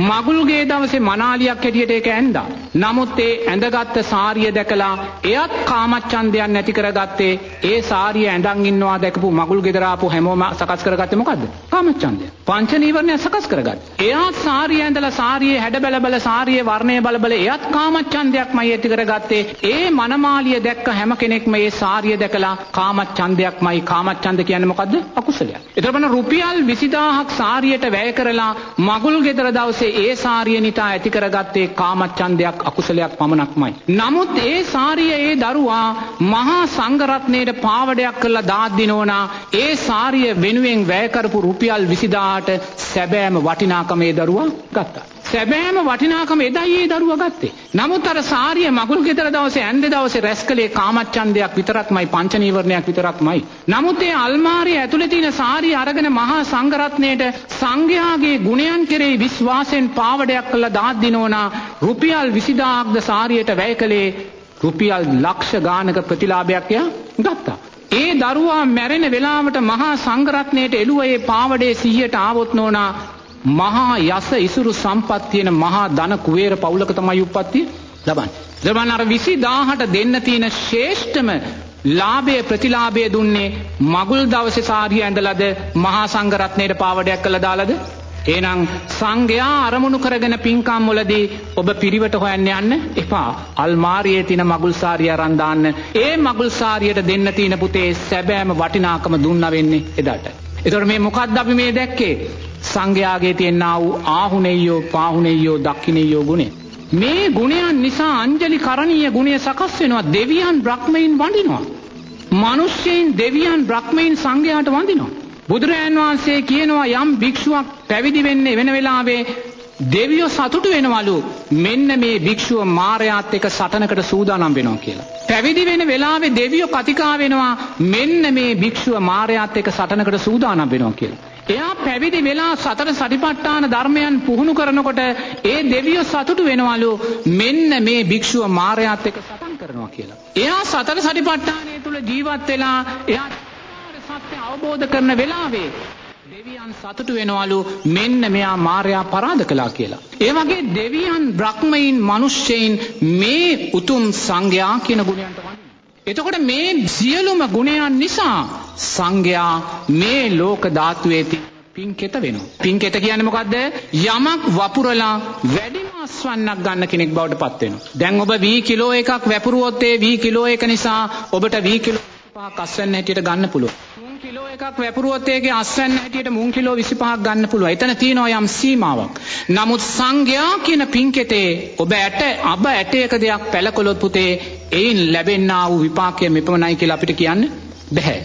මගුල් ගේ දවසේ මනාලියක් හැටියට ඒක ඇඳා. නමුත් ඒ ඇඳගත්ත සාරිය දැකලා එයත් කාමච්ඡන්දයක් නැති කරගත්තේ ඒ සාරිය ඇඳන් ඉන්නවා දැකපු මගුල් ගෙදර ආපු හැමෝම සකස් කරගත්තේ මොකද්ද? කාමච්ඡන්දය. පංච නීවරණය සකස් කරගත්තා. එයාත් සාරිය ඇඳලා සාරියේ හැඩ බල බල සාරියේ වර්ණය බල බල එයත් කාමච්ඡන්දයක්මයි ඇති කරගත්තේ. ඒ මනම මාලිය දැක්ක හැම කෙනෙක්ම ඒ සාරිය දැකලා කාමච්ඡන්දයක්මයි කාමච්ඡන්ද කියන්නේ මොකද්ද? අකුසලයක්. ඒතර බලන්න රුපියල් 20000ක් සාරියට වැය කරලා මගුල් ගෙදර දවසේ ඒ සාරිය නිතා ඇති කරගත්තේ කාමච්ඡන්දයක් අකුසලයක් පමණක්මයි. නමුත් ඒ සාරිය ඒ දරුවා මහා සංඝරත්නයේ පාවඩයක් කරලා දාද්දිනෝනා ඒ සාරිය වෙනුවෙන් වැය කරපු රුපියල් 20000ට සැබෑම වටිනාකම ඒ දරුවා ගත්තා. සැබෑම වටිනාකම එදයි ඒ දරුවා ගත්තේ. නමුත් අර සාරිය මගුල් ගෙදර දවසේ ඇන්ද දවසේ රැස් කළේ කාමච්ඡන්දයක් විතරක්මයි පංච නීවරණයක් විතරක්මයි. නමුත් ඒ අල්මාරිය ඇතුලේ තියෙන සාරිය අරගෙන මහා සංඝරත්නයේට සංඝයාගේ ගුණයන් කෙරෙහි විශ්වාසයෙන් පාවඩයක් කළා දාත් දිනෝනා රුපියල් 20000ක්ද සාරියට වැය කළේ රුපියල් ලක්ෂ ගානක ප්‍රතිලාභයක් යා ගත්තා. ඒ දරුවා මැරෙන වෙලාවට මහා සංඝරත්නයට එළුව ඒ පාවඩේ සිහියට ආවොත් නෝනා මහා යස ඉසුරු සම්පත් තියෙන මහා ධන කුවේර පවුලක තමයි උප්පත්තිය ලබන්නේ. දබන් අර 20000ට දෙන්න තියෙන ශ්‍රේෂ්ඨම ලාභය ප්‍රතිලාභය දුන්නේ මගුල් දවසේ සාරිය ඇඳලාද මහා සංඝරත්නයේ පාවඩයක් කළා දාලාද? එහෙනම් සංඝයා අරමුණු කරගෙන පින්කම් වලදී ඔබ පිරිවට හොයන්න යන්න එපා. අල්මාරියේ තියෙන මගුල් සාරිය අරන් දාන්න. ඒ මගුල් සාරියට දෙන්න තියෙන පුතේ සැබෑම වටිනාකම දුන්නා වෙන්නේ එදාට. එතකොට මේ මොකද්ද අපි මේ දැක්කේ? සංඝයාගේ තියෙනා වූ ආහුනෙය්‍යෝ පාහුනෙය්‍යෝ දක්ඛිනෙය්‍යෝ ගුණය. මේ ගුණයන් නිසා අංජලි කරණීය ගුණය සකස් වෙනවා දෙවියන් බ්‍රහ්මයන් වඳිනවා. මිනිස්යන් දෙවියන් බ්‍රහ්මයන් සංඝයාට වඳිනවා. බුදුරජාන් වහන්සේ කියනවා යම් භික්ෂුවක් පැවිදි වෙන්නේ වෙන වෙලාවේ දෙවියෝ සතුටු වෙනවලු මෙන්න මේ භික්ෂුව මාරයාත් එක්ක සටනකට සූදානම් වෙනවා කියලා. පැවිදි වෙන වෙලාවේ දෙවියෝ කතිකා වෙනවා මෙන්න මේ භික්ෂුව මාරයාත් එක්ක සටනකට සූදානම් වෙනවා කියලා. එයා පැවිදි වෙලා සතර සටිපට්ඨාන ධර්මයන් පුහුණු කරනකොට ඒ දෙවියෝ සතුටු වෙනවලු මෙන්න මේ භික්ෂුව මාරයාත් එක්ක සටන් කරනවා කියලා. එයා සතර සටිපට්ඨානය තුල ජීවත් වෙලා එයා සත්‍ය අවබෝධ කරන වෙලාවේ දෙවියන් සතුටු වෙනවලු මෙන්න මෙයා මාර්යා පරාද කළා කියලා. ඒ වගේ දෙවියන් බ්‍රහ්මයින් මිනිස්සෙයින් මේ උතුම් සංඝයා කියන ගුණයන්ට එතකොට මේ සියලුම ගුණයන් නිසා සංඝයා මේ ලෝක ධාතුවේ පින්කෙත වෙනවා. පින්කෙත කියන්නේ මොකද්ද? යමක් වපුරලා වැඩිම අස්වන්නක් ගන්න කෙනෙක් බවට පත් වෙනවා. දැන් ඔබ වී කිලෝ එකක් වැපුරුවොත් ඒ වී කිලෝ එක නිසා ඔබට වී කිලෝ පහක් අස්වැන්න හැටියට ගන්න පුළුවන්. මුං කිලෝ එකක් වැපුරුවොත් ඒකේ අස්වැන්න හැටියට මුං කිලෝ 25ක් ගන්න පුළුවන්. එතන තියෙනවා යම් සීමාවක්. නමුත් සංඝයා කියන පින්කෙතේ ඔබ ඇට අබ ඇටයක දෙයක් පැලකොලොත් පුතේ එයින් ලැබෙන්නා වූ විපාකය මෙපමණයි කියලා අපිට කියන්න බැහැ.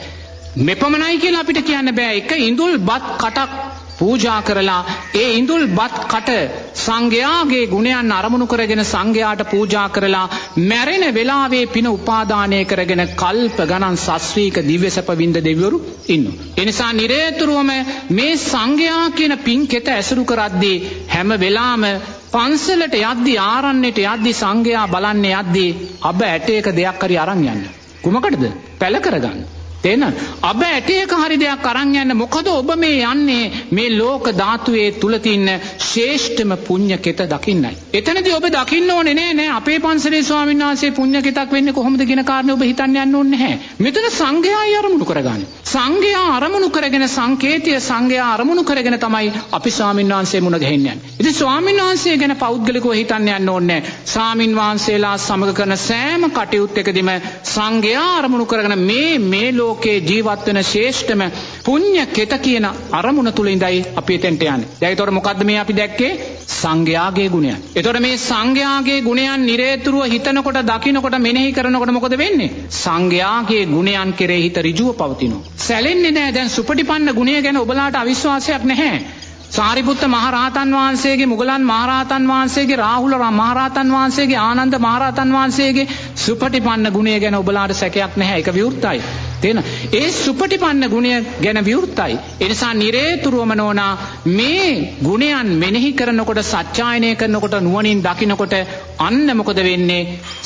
මෙපමණයි කියලා අපිට කියන්න බෑ. එක ඉඳුල් බත් කටක් පූජා කරලා ඒ ඉඳුල් බත් කට සංඝයාගේ ගුණයන් අරමුණු කරගෙන සංඝයාට පූජා කරලා මැරෙන වෙලාවේ පින උපාදානය කරගෙන කල්ප ගණන් සස්්‍රීක දිව්‍ය සැප වින්ද දෙවිවරු ඉන්න. එනිසා නිරේතුරුවම මේ සංඝයා කියන පින් කෙත ඇසුරු කරද්දී හැම වෙලාම පන්සලට යද්දි ආරන්නට යද්දි සංඝයා බලන්න යද්දී අබ ඇටේක දෙයක් හරි අරන් යන්න. කුමකටද පැල කරගන්න. තේන අබ ඇටේක හරි දෙයක් අරන් යන්න මොකද ඔබ මේ යන්නේ මේ ලෝක ධාතුවේ තුල තින්න ශේෂ්ඨම පුණ්‍ය කෙත දකින්නයි. එතනදී ඔබ දකින්න ඕනේ නෑ නෑ අපේ පන්සලේ ස්වාමීන් වහන්සේ පුණ්‍ය කෙතක් වෙන්නේ කොහොමද කියන කාරණේ ඔබ හිතන්න යන්න ඕනේ නැහැ. මෙතන සංඝයායි අරමුණු කරගන්නේ. සංඝයා අරමුණු කරගෙන සංකේතය සංඝයා අරමුණු කරගෙන තමයි අපි ස්වාමීන් වහන්සේ මුණ ගැහෙන්නේ. ඉතින් ස්වාමීන් වහන්සේ ගැන පෞද්ගලිකව හිතන්න යන්න ඕනේ නැහැ. ස්වාමීන් වහන්සේලා සමග කරන සෑම කටයුත්තකදීම සංඝයා අරමුණු කරගෙන මේ මේ ලෝක ලෝකේ ජීවත් වෙන ශ්‍රේෂ්ඨම පුණ්‍ය කෙත කියන අරමුණ තුල ඉඳයි අපි එතෙන්ට යන්නේ. දැන් ඒතකොට මොකද්ද මේ අපි දැක්කේ? සංඝයාගේ ගුණයන්. ඒතකොට මේ සංඝයාගේ ගුණයන් නිරේතුරුව හිතනකොට දකිනකොට මෙනෙහි කරනකොට මොකද වෙන්නේ? සංඝයාගේ ගුණයන් කෙරෙහි හිත ඍජුව පවතිනවා. සැලෙන්නේ නැහැ. දැන් සුපටිපන්න ගුණය ගැන ඔබලාට අවිශ්වාසයක් නැහැ. සාරිපුත්ත මහරහතන් වහන්සේගේ මුගලන් මහරහතන් වහන්සේගේ රාහුල මහරහතන් වහන්සේගේ ආනන්ද මහරහතන් වහන්සේගේ සුපටිපන්න ගුණය ගැන ඔබලාට සැකයක් නැහැ. ඒක විවෘතයි. තියෙන. ඒ සුපටිපන්න ගුණය ගැන විවෘතයි. එනිසා නිරේතුරුවම නෝනා මේ ගුණයන් මෙනෙහි කරනකොට සච්චායනය කරනකොට නුවණින් දකිනකොට අන්න මොකද වෙන්නේ?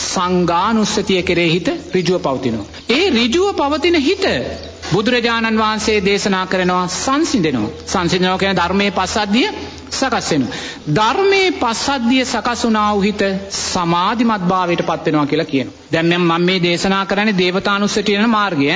සංඝානුස්සතිය කෙරෙහි හිත ඍජුව පවතිනවා. ඒ ඍජුව පවතින හිත බුදුරජාණන් වහන්සේ දේශනා කරනවා සංසිඳෙනවා. සංසිඳනවා කියන ධර්මයේ පස්සද්ධිය සකස් වෙනවා. ධර්මයේ පස්සද්ධිය සකස් වුණා වූ හිත සමාධිමත් භාවයට පත් වෙනවා කියලා කියනවා. දැන් මම මේ දේශනා කරන්නේ දේවතානුස්සතිය යන මාර්ගය.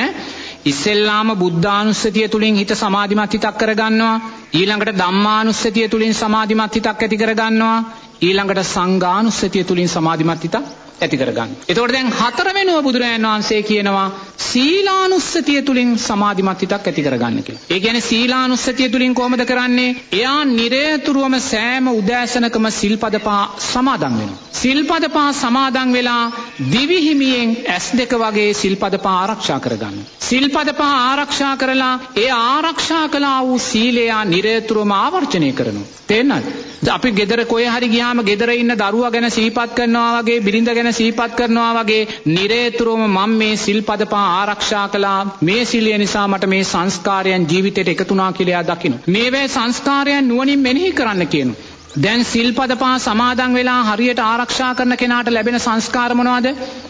ඉස්සෙල්ලාම බුද්ධානුස්සතිය තුලින් හිත සමාධිමත් හිතක් කරගන්නවා. ඊළඟට ධම්මානුස්සතිය තුලින් සමාධිමත් හිතක් ඇති කරගන්නවා. ඊළඟට සංඝානුස්සතිය තුලින් සමාධිමත් හිතක් ඇති කරගන්න. එතකොට දැන් හතර වෙනුව බුදුරජාණන් වහන්සේ කියනවා සීලානුස්සතිය තුලින් සමාධිමත් හිතක් ඇති කරගන්න කියලා. ඒ කියන්නේ සීලානුස්සතිය තුලින් කොහොමද කරන්නේ? එයා නිරේතුරුවම සෑම උදෑසනකම සිල්පද පහ සමාදන් වෙනවා. සිල්පද පහ සමාදන් වෙලා දිවි හිමියෙන් S2 වගේ සිල්පද පහ ආරක්ෂා කරගන්නවා. සිල්පද පහ ආරක්ෂා කරලා ඒ ආරක්ෂා කළා වූ සීලය නිරේතුරුවම ආවර්ජනය කරනවා. තේන්නද? අපි ගෙදර කොහේ හරි ගියාම ගෙදර ඉන්න දරුවා ගැන සිහිපත් කරනවා වගේ බිරිඳ ගැන සිහිපත් කරනවා වගේ නිරේතුරුවම මම මේ සිල්පද පහ ආරක්ෂා කළා මේ සිලිය නිසා මට මේ සංස්කාරයන් ජීවිතයට එකතුනා කියලා එයා දකිනවා. මේවැ සංස්කාරයන් නුවණින් මෙනෙහි කරන්න කියනවා. දැන් සිල්පද පහ සමාදන් වෙලා හරියට ආරක්ෂා කරන කෙනාට ලැබෙන සංස්කාර මොනවද?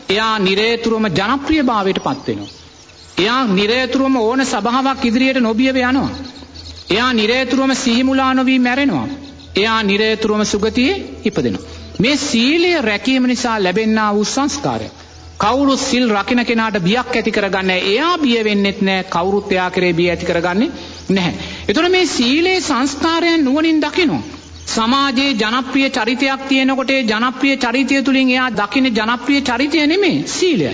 එයා නිරේතුරුවම ජනප්‍රියභාවයට පත් වෙනවා. එයා නිරේතුරුවම ඕන සභාවක් ඉදිරියට නොබියව යනවා. එයා නිරේතුරුවම සිහිමුලා නොවී මැරෙනවා. එයා නිරේතුරුවම සුගතියේ ඉපදෙනවා. මේ සීලය රැකීම නිසා ලැබෙන්නා වූ සංස්කාරය. කවුරුත් සිල් රකින කෙනාට බියක් ඇති කරගන්න එයා බිය වෙන්නෙත් නෑ කවුරුත් එයා කරේ බිය ඇති කරගන්නේ නැහැ. එතුන මේ සීලේ සංස්කාරයන් නුවනින් දකිනවා. සමාජයේ ජනප්‍රිය චරිතයක් තියෙනකොට ජනප්‍රිය චරිතය තුළින් එයා දකින ජනප්‍රිය චරිතය නෙමේ සීලයයි.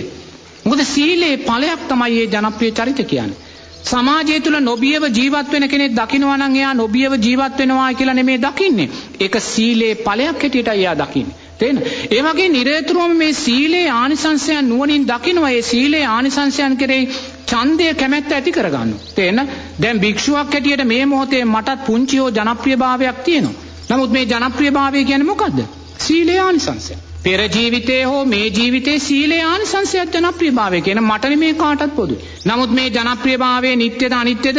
මොකද සීලේ ඵලයක් තමයි ඒ ජනප්‍රිය චරිත කියන්නේ. සමාජය තුළ නොබියව ජීවත් වෙන කෙනෙක් දකිනවා නම් එයා නොබියව ජීවත් වෙනවා කියලා නෙමේ දකින්නේ. ඒක සීලේ ඵලයක් හැටියට එයා දකින්නේ. තේන ඒ වගේ නිරේතුරුවම මේ සීලේ ආනිසංසයන් නුවණින් දකිනවා ඒ සීලේ ආනිසංසයන් කෙරෙහි ඡන්දය කැමැත්ත ඇති කරගන්න. තේන දැන් භික්ෂුවක් හැටියට මේ මොහොතේ මටත් පුංචියෝ ජනප්‍රියභාවයක් තියෙනවා. නමුත් මේ ජනප්‍රියභාවය කියන්නේ මොකද්ද? සීලේ ආනිසංසය. පෙර ජීවිතේ හෝ මේ ජීවිතේ සීලේ ආනිසංසයක් ජනප්‍රියභාවය කියන මට මේ කාටත් පොදුයි. නමුත් මේ ජනප්‍රියභාවය නිට්ටයද අනිත්‍යද?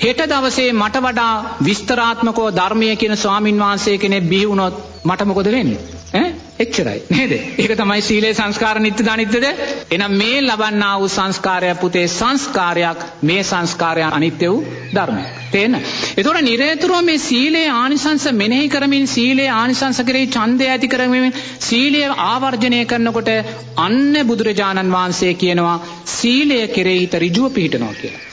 හෙට දවසේ මට වඩා විස්තරාත්මකව ධර්මය කියන ස්වාමින් වහන්සේ කෙනෙක් බිහි වුණොත් මට මොකද වෙන්නේ? ඈ එච්චරයි නේද? ඒක තමයි සීලේ සංස්කාර නිත්‍යද අනිත්‍යද? එහෙනම් මේ ලබන්නා වූ සංස්කාරය පුතේ සංස්කාරයක් මේ සංස්කාරය අනිත්‍ය වූ ධර්මයක්. තේන. එතකොට නිරේතුරුව මේ සීලේ ආනිසංස මෙනෙහි කරමින් සීලේ ආනිසංස කෙරෙහි ඡන්දය ඇති කරමින් සීලය ආවර්ජනය කරනකොට අන්න බුදුරජාණන් වහන්සේ කියනවා සීලය කෙරෙහි හිත ඍජුව පිහිටනවා කියලා.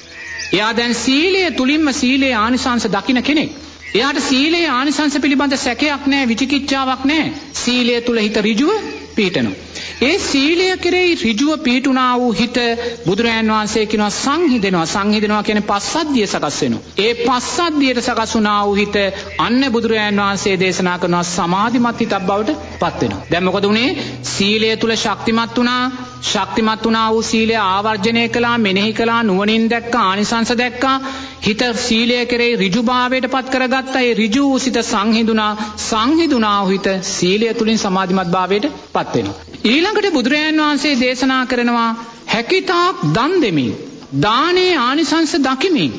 එයා දැන් සීලය තුලින්ම සීලේ ආනිසංස දකින්න කෙනෙක්. එයාට සීලේ ආනිසංස පිළිබඳ සැකයක් නැහැ විචිකිච්ඡාවක් නැහැ. සීලය තුල හිත ඍජුව පිහිටනවා. ඒ සීලය කෙරෙහි ඍජුව පිහිටුනා වූ හිත බුදුරජාන් වහන්සේ කියනවා සංහිඳෙනවා. සංහිඳෙනවා කියන්නේ පස්සද්ධිය සකස් වෙනවා. ඒ පස්සද්ධියට සකස් වුණා වූ හිත අන්න බුදුරජාන් වහන්සේ දේශනා කරනවා සමාධිමත් හිතක් බවට පත් වෙනවා. දැන් මොකද උනේ? සීලය තුල ශක්තිමත් වුණා. ශක්තිමත් වුණා වූ සීලය ආවර්ජනය කළා, මෙනෙහි කළා, නුවණින් දැක්කා, ආනිසංස දැක්කා. හිත සීලය කෙරේ ඍජුභාවයට පත් කරගත්තා. ඒ ඍජු වූ සිත සංහිඳුණා. සංහිඳුණා වූ හිත සීලය තුලින් සමාධිමත් භාවයට පත් වෙනවා. ඊළඟට බුදුරජාණන් වහන්සේ දේශනා කරනවා හැකිතාක් දන් දෙමින් දානේ ආනිසංස දකිමින්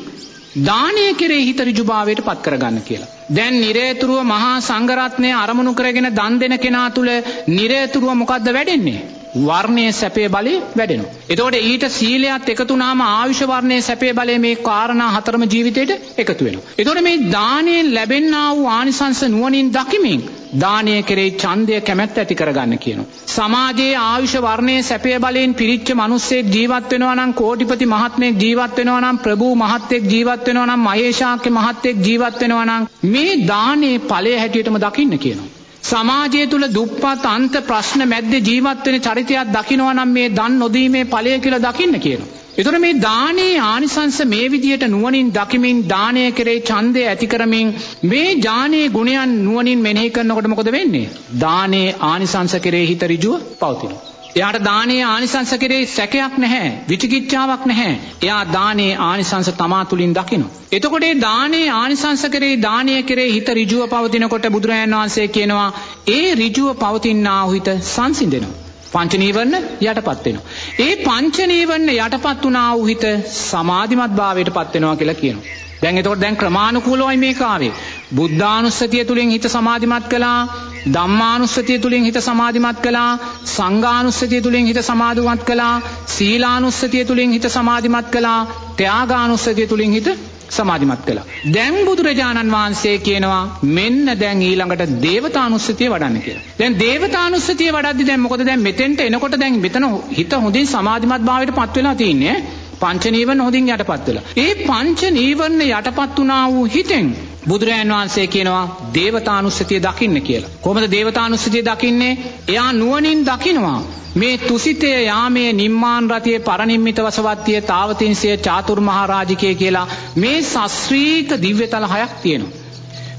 දානය කෙරේ හිත ඍජුභාවයට පත් කරගන්න කියලා. දැන් නිරේතුරුව මහා සංඝරත්නය අරමුණු කරගෙන දන් දෙන කෙනා තුල නිරේතුරුව මොකද්ද වැඩෙන්නේ? වර්ණයේ සැපේ බලය වැඩෙනවා. එතකොට ඊට සීලයත් එකතු වුණාම ආයුෂ වර්ණයේ සැපේ බලය මේ කාරණා හතරම ජීවිතේට එකතු වෙනවා. එතකොට මේ දාණයෙන් ලැබෙනා වූ ආනිසංස නුවණින් දකිමින් දානය කෙරෙහි ඡන්දය කැමැත්ත ඇති කරගන්න කියනවා. සමාජයේ ආයුෂ වර්ණයේ සැපය බලයෙන් පිරිච්ච මිනිස්සෙක් ජීවත් වෙනවා නම් කෝටිපති මහත්මයෙක් ජීවත් වෙනවා නම් ප්‍රභූ මහත්තයෙක් ජීවත් වෙනවා නම් මහේශාක්‍ය මහත්තයෙක් ජීවත් වෙනවා නම් මේ දානයේ ඵලය හැටියටම දකින්න කියනවා. සමාජය තුළ දුප්පත් අන්ත ප්‍රශ්න මැද්ද ජීවත් වෙන චරිතයක් දකිනවා නම් මේ දන් නොදීමේ ඵලය කියලා දකින්න කියනවා. එතකොට මේ දානේ ආනිසංස මේ විදියට නුවණින් දකිමින් දානය කෙරේ ඡන්දය ඇති කරමින් මේ ඥානයේ ගුණයන් නුවණින් මෙනෙහි කරනකොට මොකද වෙන්නේ? දානේ ආනිසංස කෙරේ හිත ඍජුව පවතිනවා. එයාට දානයේ ආනිසංස කෙරේ සැකයක් නැහැ, විචිකිච්ඡාවක් නැහැ. එයා දානයේ ආනිසංස තමා තුලින් දකිනවා. එතකොට ඒ දානයේ ආනිසංස කෙරේ දානය කෙරේ හිත ඍජුව පවතිනකොට බුදුරජාණන් වහන්සේ කියනවා ඒ ඍජුව පවතිනා වූ හිත සංසිඳෙනවා. පංච නීවරණ යටපත් වෙනවා. ඒ පංච නීවරණ යටපත් වුණා වූ හිත සමාධිමත් භාවයට පත් වෙනවා කියලා කියනවා. දැන් එතකොට දැන් ක්‍රමානුකූලවයි මේක ආවේ. බුද්ධානුස්සතිය තුලින් හිත සමාධිමත් කළා. ධම්මානුස්සතිය තුලින් හිත සමාධිමත් කළා. සංඝානුස්සතිය තුලින් හිත සමාධිමත් කළා. සීලානුස්සතිය තුලින් හිත සමාධිමත් කළා. ත්‍යාගානුස්සතිය තුලින් හිත සමාධිමත් කළා. දැන් බුදුරජාණන් වහන්සේ කියනවා මෙන්න දැන් ඊළඟට දේවතානුස්සතිය වඩන්න කියලා. දැන් දේවතානුස්සතිය වඩද්දි දැන් මොකද දැන් මෙතෙන්ට එනකොට දැන් මෙතන හිත හොඳින් සමාධිමත් භාවයට පත් වෙලා තින්නේ. පංච නීවරණ හොඳින් යටපත් වෙලා. ඒ පංච නීවරණ යටපත් වුණා වූ හිතෙන් බුදුරජාන් වහන්සේ කියනවා දේවතානුස්සතිය දකින්න කියලා. කොහොමද දේවතානුස්සතිය දකින්නේ? එයා නුවණින් දකිනවා. මේ තුසිතය යාමේ නිම්මාන් රතියේ පරනිම්මිත වසවත්තිය තාවතින්සිය චාතුර් මහරජිකය කියලා මේ ශාස්ත්‍රීක දිව්‍යතල හයක් තියෙනවා.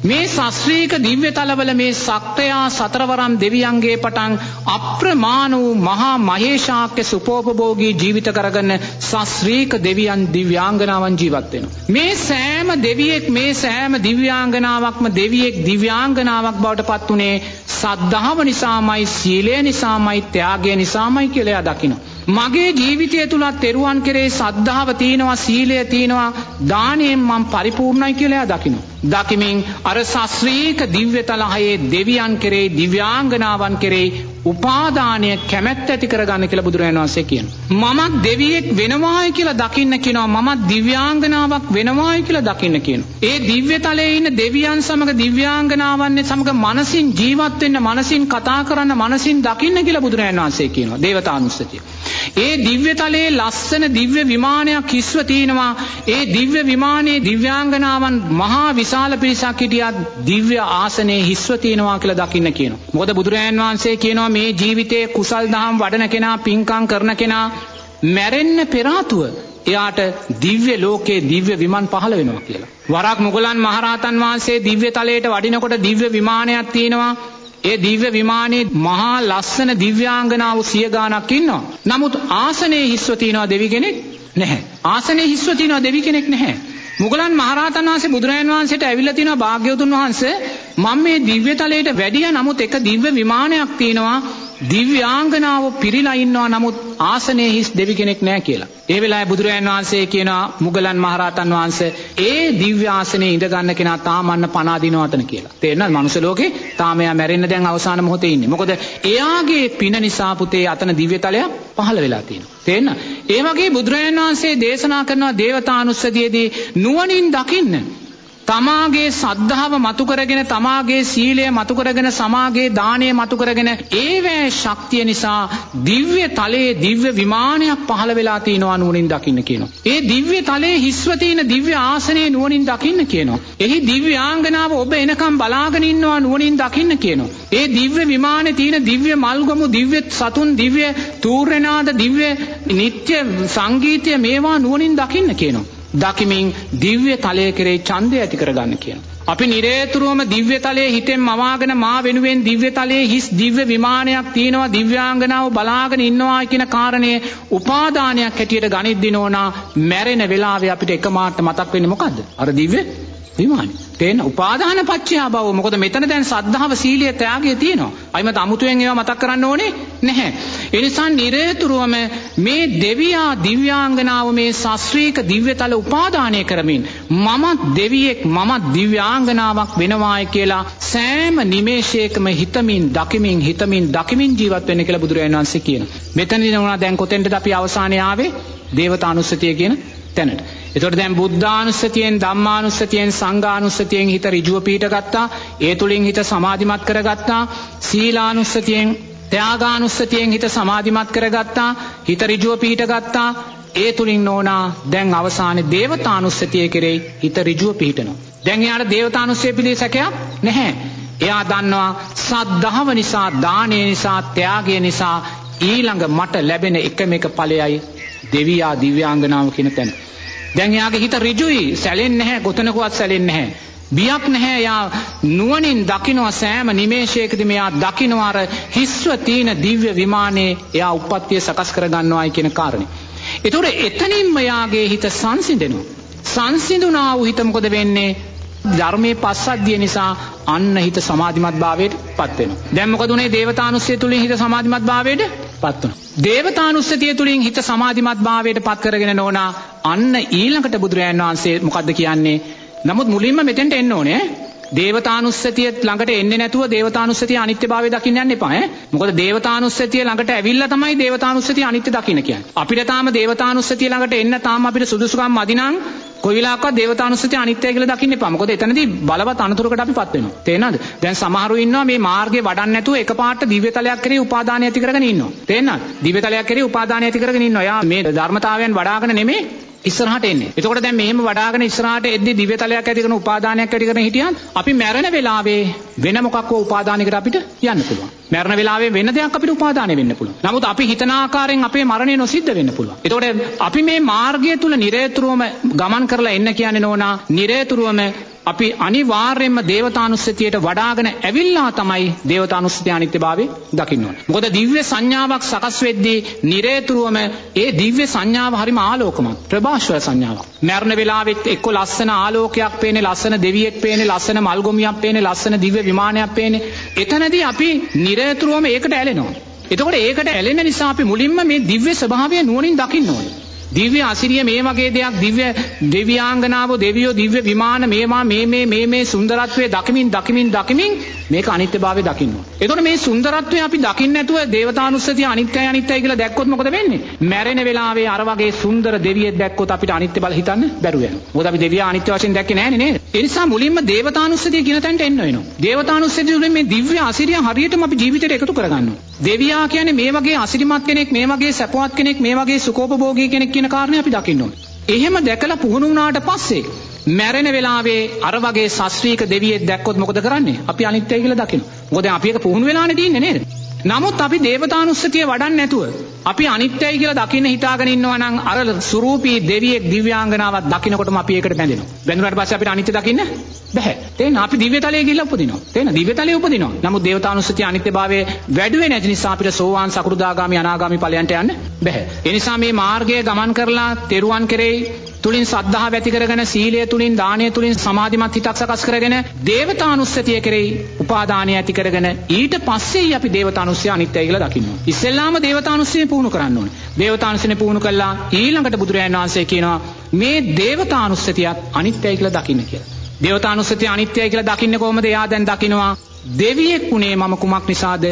මේ ශස්ත්‍රීක දිව්‍ය තලවල මේ සක්‍රයා සතරවරම් දෙවියන්ගේ පටන් අප්‍රමාණ වූ මහා මහේශාක්‍ය සුපෝපභෝගී ජීවිත කරගන්න ශස්ත්‍රීක දෙවියන් දිව්‍යාංගනාවන් ජීවත් වෙනවා. මේ සෑම දෙවියෙක් මේ සෑම දිව්‍යාංගනාවක්ම දෙවියෙක් දිව්‍යාංගනාවක් බවට පත් උනේ සද්ධාව නිසාමයි සීලය නිසාමයි ත්‍යාගය නිසාමයි කියලා දකිනවා. මගේ ජීවිතය තුලත් තෙරුවන් කෙරේ සද්ධාව තියෙනවා සීලය තියෙනවා දානයෙන් මම පරිපූර්ණයි කියලා දකිනවා. දකිමින් අර ශාස්ත්‍රීක දිව්‍යතල හයේ දෙවියන් කෙරේ දිව්‍යාංගනාවන් කෙරේ උපාදානය කැමැත්ත ඇති කරගන්න කියලා බුදුරජාණන් වහන්සේ කියනවා. මමත් දෙවියෙක් වෙනවායි කියලා දකින්න කියනවා. මමත් දිව්‍යාංගනාවක් වෙනවායි කියලා දකින්න කියනවා. ඒ දිව්‍යතලයේ ඉන්න දෙවියන් සමග දිව්‍යාංගනාවන් සමග මනසින් ජීවත් වෙන්න, මනසින් කතා කරන්න, මනසින් දකින්න කියලා බුදුරජාණන් වහන්සේ කියනවා. දේවතානුස්සතිය. ඒ දිව්‍යතලයේ ලස්සන දිව්‍ය විමානයක් හිස්ව තිනවා. ඒ දිව්‍ය විමානයේ දිව්‍යාංගනාවන් මහා විශාල පිරිසක් හිටියත් දිව්‍ය ආසනයේ හිස්ව තිනවා කියලා දකින්න කියනවා. මොකද බුදුරජාණන් වහන්සේ කියනවා මේ ජීවිතයේ කුසල් දහම් වඩන කෙනා පින්කම් කරන කෙනා මැරෙන්න පෙරාතුව එයාට දිව්‍ය ලෝකයේ දිව්‍ය විමන් පහළ වෙනවා කියලා. වරක් මුගලන් මහරහතන් වහන්සේ දිව්‍ය තලයට වඩිනකොට දිව්‍ය විමානයක් තියෙනවා. ඒ දිව්‍ය විමානයේ මහා ලස්සන දිව්‍යාංගනාව සිය ගාණක් ඉන්නවා. නමුත් ආසනයේ හිස්ව තියනවා දෙවි කෙනෙක් නැහැ. ආසනයේ හිස්ව තියනවා දෙවි කෙනෙක් නැහැ. මුගලන් මහරහතන් වහන්සේ බුදුරජාණන් වහන්සේට ඇවිල්ලා තිනවා භාග්‍යවතුන් වහන්සේ මම මේ දිව්‍ය තලයට වැඩියා නමුත් එක දිව්‍ය විමානයක් තියෙනවා දිව්‍යාංගනාව පිරීලා ඉන්නවා නමුත් ආසනයේ හිස් දෙවි කෙනෙක් නැහැ කියලා. ඒ වෙලාවේ බුදුරජාන් වහන්සේ කියනවා මුගලන් මහරහතන් වහන්සේ ඒ දිව්‍ය ආසනයේ ඉඳ ගන්න කෙනා තාමන්න පණ අදිනවා අතන කියලා. තේරෙනවද? මනුස්ස ලෝකේ තාම එයා මැරෙන්න දැන් අවසාන මොහොතේ ඉන්නේ. මොකද එයාගේ පින නිසා පුතේ අතන දිව්‍ය තලයක් පහළ වෙලා තියෙනවා. තේරෙනවද? ඒ වගේ බුදුරජාන් වහන්සේ දේශනා කරනවා දේවතානුස්සතියේදී නුවණින් දකින්න තමාගේ සද්ධාව මතු කරගෙන තමාගේ සීලය මතු කරගෙන සමාගේ දානය මතු කරගෙන ඒවැ ශක්තිය නිසා දිව්‍ය තලයේ දිව්‍ය විමානයක් පහළ වෙලා තියෙනවා නුවණින් දකින්න කියනවා. ඒ දිව්‍ය තලයේ හිස්ව තියෙන දිව්‍ය ආසනයේ නුවණින් දකින්න කියනවා. එහි දිව්‍යාංගනාව ඔබ එනකම් බලාගෙන ඉන්නවා නුවණින් දකින්න කියනවා. ඒ දිව්‍ය විමානයේ තියෙන දිව්‍ය මල්ගමු දිව්‍ය සතුන් දිව්‍ය තූර්යනාද දිව්‍ය නිත්‍ය සංගීතය මේවා නුවණින් දකින්න කියනවා. දකිමින් දිව්‍ය තලය කෙරේ ඡන්දය ඇති කරගන්න කියනවා. අපි නිරේතුරුවම දිව්‍ය තලයේ හිතෙන් මවාගෙන මා වෙනුවෙන් දිව්‍ය තලයේ හිස් දිව්‍ය විමානයක් තියෙනවා දිව්‍යාංගනාව බලාගෙන ඉන්නවා කියන කාරණය උපාදානයක් හැටියට ගනිද්දි නෝනා මැරෙන වෙලාවේ අපිට එකමාරට මතක් වෙන්නේ මොකද්ද? අර දිව්‍ය විමානය. තේන උපාදාන පච්චයා බව මොකද මෙතන දැන් සද්ධාව සීලිය ත්‍යාගය තියෙනවා. අයිමත අමුතුවෙන් ඒවා මතක් කරන්න ඕනේ නැහැ. ඒ නිසා නිරේතුරුවම මේ දෙවියා දිව්‍යාංගනාව මේ ශාස්ත්‍රීක දිව්‍යතල උපාදානය කරමින් මම දෙවියෙක් මම දිව්‍යාංගනාවක් වෙනවායි කියලා සෑම නිමේෂයකම හිතමින් දකිමින් හිතමින් දකිමින් ජීවත් වෙන්න කියලා බුදුරජාණන් වහන්සේ කියනවා. මෙතනදී නෝනා දැන් කොතෙන්ද අපි අවසානයේ ආවේ? දේවතානුස්සතිය කියන තැනට. එතකොට දැන් බුද්ධානුස්සතියෙන් ධම්මානුස්සතියෙන් සංඝානුස්සතියෙන් හිත ඍජුව පීඨ ගත්තා. ඒ තුලින් හිත සමාධිමත් කරගත්තා. සීලානුස්සතියෙන් ත්‍යාගානුස්සතියෙන් හිත සමාධිමත් කරගත්තා. හිත ඍජුව පීඨ ගත්තා. ඒ තුලින් නෝනා දැන් අවසානයේ දේවතානුස්සතිය කෙරෙහි හිත ඍජුව පීඨනවා. දැන් එයාට දේවතානුස්සතිය පිළිස සැකයක් නැහැ. එයා දන්නවා සද්ධාව නිසා, දානය නිසා, ත්‍යාගය නිසා ඊළඟ මට ලැබෙන එකම එක ඵලයයි දෙවියා දිව්‍යාංගනාව කියන තැන. දැන් එයාගේ හිත ඍජුයි සැලෙන්නේ නැහැ කොතනකවත් සැලෙන්නේ නැහැ. බියක් නැහැ යා නුවණින් දකිනවා සෑම නිමේෂයකදී මෙයා දකිනවා අර හිස්ව තියෙන දිව්‍ය විමානයේ එයා උප්පත්තිය සකස් කර ගන්නවායි කියන කාරණේ. ඒතකොට එතනින්ම යාගේ හිත සංසිඳෙනවා. සංසිඳුණා වූ හිත මොකද වෙන්නේ? ධර්මයේ පස්සද්ධිය නිසා අන්න හිත සමාධිමත් භාවයට පත් වෙනවා. දැන් මොකද උනේ දේවතානුස්සය තුලින් හිත සමාධිමත් භාවයට පත් වෙනවා. දේවතානුස්සතිය තුලින් හිත සමාධිමත් භාවයට පත් කරගෙන නෝනා අන්න ඊළඟට බුදුරජාණන් වහන්සේ මොකද්ද කියන්නේ? නමුත් මුලින්ම මෙතෙන්ට එන්න ඕනේ. දේවතානුස්සතිය ළඟට එන්නේ නැතුව දේවතානුස්සතිය අනිත්‍යභාවය දකින්න යන්න එපා ඈ. මොකද දේවතානුස්සතිය ළඟට ඇවිල්ලා තමයි දේවතානුස්සතිය අනිත්‍ය දකින්න කියන්නේ. අපිට තාම දේවතානුස්සතිය ළඟට එන්න තාම අපිට සුදුසුකම් මදි නම් කොයි වෙලාවකවත් දේවතානුස්සතිය අනිත්‍යයි කියලා දකින්න එපා. මොකද එතනදී බලවත් අනතුරකට අපිපත් වෙනවා. තේරෙනවද? දැන් සමහරු ඉන්නවා මේ මාර්ගේ වඩන්න නැතුව එකපාරට දිව්‍යතලයක් කරේ උපාදානය ඇති කරගෙන ඉන්නවා. තේරෙනවද? දිව්‍යතලයක් කරේ උපාදානය ඇති කරගෙන ඉන්නවා. යා මේ ධර්මතාවයන් වඩාගෙන නෙමෙයි ඉස්සරහට එන්නේ. එතකොට දැන් මෙහෙම වඩාගෙන ඉස්සරහට එද්දි දිව්‍යතලයක් ඇති කරන උපාදානයක් ඇති කරන හිටියන් අපි මැරෙන වෙලාවේ වෙන මොකක් හෝ උපාදානයකට අපිට යන්න පුළුවන්. මැරෙන වෙලාවේ වෙන දෙයක් අපිට උපාදානය වෙන්න පුළුවන්. නමුත් අපි හිතන ආකාරයෙන් අපේ මරණය නොසිද්ධ වෙන්න පුළුවන්. එතකොට අපි මේ මාර්ගය තුල නිරේතුරුවම ගමන් කරලා එන්න කියන්නේ නෝනා නිරේතුරුවම අපි අනිවාර්යයෙන්ම දේවතානුස්සතියට වඩාගෙන ඇවිල්ලා තමයි දේවතානුස්සතිය අනිත්‍යභාවය දකින්න ඕනේ. මොකද දිව්‍ය සංඥාවක් සකස් වෙද්දී නිරේතුරුවම ඒ දිව්‍ය සංඥාව හරිම ආලෝකමත් ප්‍රභාෂ්වර සංඥාවක්. මරණ වෙලාවෙත් එක්ක ලස්සන ආලෝකයක් පේන්නේ, ලස්සන දෙවියෙක් පේන්නේ, ලස්සන මල්ගොමියක් පේන්නේ, ලස්සන දිව්‍ය විමානයක් පේන්නේ. එතනදී අපි නිරේතුරුවම ඒකට ඇලෙනවා. එතකොට ඒකට ඇලෙන නිසා අපි මුලින්ම මේ දිව්‍ය ස්වභාවය නුවණින් දකින්න ඕනේ. දිව්‍ය අසිරිය මේ වගේ දෙයක් දිව්‍ය දෙවියාංගනාව දෙවියෝ දිව්‍ය විමාන මේවා මේ මේ මේ මේ සුන්දරත්වයේ දකිමින් දකිමින් දකිමින් මේක අනිත්‍යභාවය දකින්න ඕනේ. එතකොට මේ සුන්දරත්වය අපි දකින්න නැතුව දේවතානුස්සතිය අනිත්‍යයි අනිත්‍යයි කියලා දැක්කොත් මොකද වෙන්නේ? මැරෙන වෙලාවේ අර වගේ සුන්දර දෙවියෙක් දැක්කොත් අපිට අනිත්‍ය බල හිතන්න බැරුව යනවා. මොකද අපි දෙවියා අනිත්‍ය වශයෙන් දැක්කේ නැහැනේ නේද? ඒ නිසා මුලින්ම දේවතානුස්සතිය කියන තැනට එන්න වෙනවා. දේවතානුස්සතිය තුළින් මේ දිව්‍ය අසිරිය හරියටම අපි ජීවිතේට එකතු කරගන්නවා. දෙවියා කියන්නේ මේ වගේ අසිරිමත් කෙනෙක්, මේ වගේ සැපවත් කෙනෙක්, මේ වගේ සුකෝපභෝගී කෙනෙක් කියන කාරණේ අපි දකින්න ඕනේ. එහෙම දැකලා පුහුණු වුණාට පස්සේ මැරෙන වෙලාවේ අර වගේ ශාස්ත්‍රීය දෙවියෙක් දැක්කොත් මොකද කරන්නේ? අපි අනිත්‍යයි කියලා දකිනවා. මොකද අපි ඒක පුහුණු වෙලානේ තියෙන්නේ නේද? නමුත් අපි දේවතානුස්සතිය වඩන්නේ නැතුව අපි අනිත්‍යයි කියලා දකින්න හිතාගෙන ඉන්නවා නම් අර සුරූපී දෙවියෙක් දිව්‍යාංගනාවක් දකින්නකොටම අපි ඒකට බැඳෙනවා. බැඳුනාට පස්සේ අපිට අනිත්‍ය දකින්න බැහැ. තේන්න අපි දිව්‍යතලයේ ගිහිල්ලා උපදිනවා. තේන්න දිව්‍යතලයේ උපදිනවා. නමුත් දේවතානුස්සතිය අනිත්‍යභාවය වැඩි නැති නිසා අපිට සෝවාන් සකෘදාගාමි අනාගාමි ඵලයන්ට යන්න බැහැ. ඒ නිසා මේ මාර්ගයේ ගමන් කරලා තෙරුවන් කෙරෙහි තුලින් සද්ධාව ඇති කරගෙන සීලය තුලින් දානය තුලින් සමාධිමත් හිතක් සකස් කරගෙන දේවතානුස්සතිය කෙරෙහි උපාදානය ඇති කරගෙන ඊට පස්සේ අපි දේවතානුස්සය අනිත්‍යයි කියලා දකින්නවා. ඉස්සෙල්ලාම දේවතානුස්සය පුහුණු කරන්න ඕනේ. දේවතානුස්සය පුහුණු කළා ඊළඟට බුදුරජාණන් වහන්සේ කියනවා මේ දේවතානුස්සතියත් අනිත්‍යයි කියලා දකින්න කියලා. දේවතානුස්සතිය අනිත්‍යයි කියලා දකින්නේ කොහොමද? එයා දැන් දකිනවා දෙවියෙක් උනේ මම කුමක් නිසාද?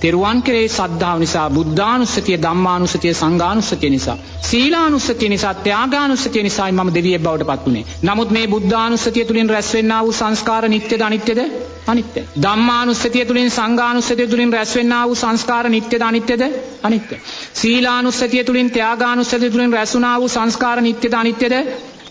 තෙරුවන් කෙරේ සද්ධාව නිසා බුද්ධානුස්සතිය ධම්මානුස්සතිය සංඝානුස්සතිය නිසා සීලානුස්සතිය නිසා ත්‍යාගානුස්සතිය නිසායි මම දෙවියෙක් බවට පත් වුනේ. නමුත් මේ බුද්ධානුස්සතිය තුලින් රැස් වෙන්නා වූ සංස්කාර නිට්ටයද අනිත්‍යද? අනිත්‍යයි. ධම්මානුස්සතිය තුලින් සංඝානුස්සතිය තුලින් රැස් වෙන්නා වූ සංස්කාර නිට්ටයද අනිත්‍යද? අනිත්‍යයි. සීලානුස්සතිය තුලින් ත්‍යාගානුස්සතිය තුලින් රැස් වුණා වූ සංස්කාර නිට්ටයද අනිත්‍යද?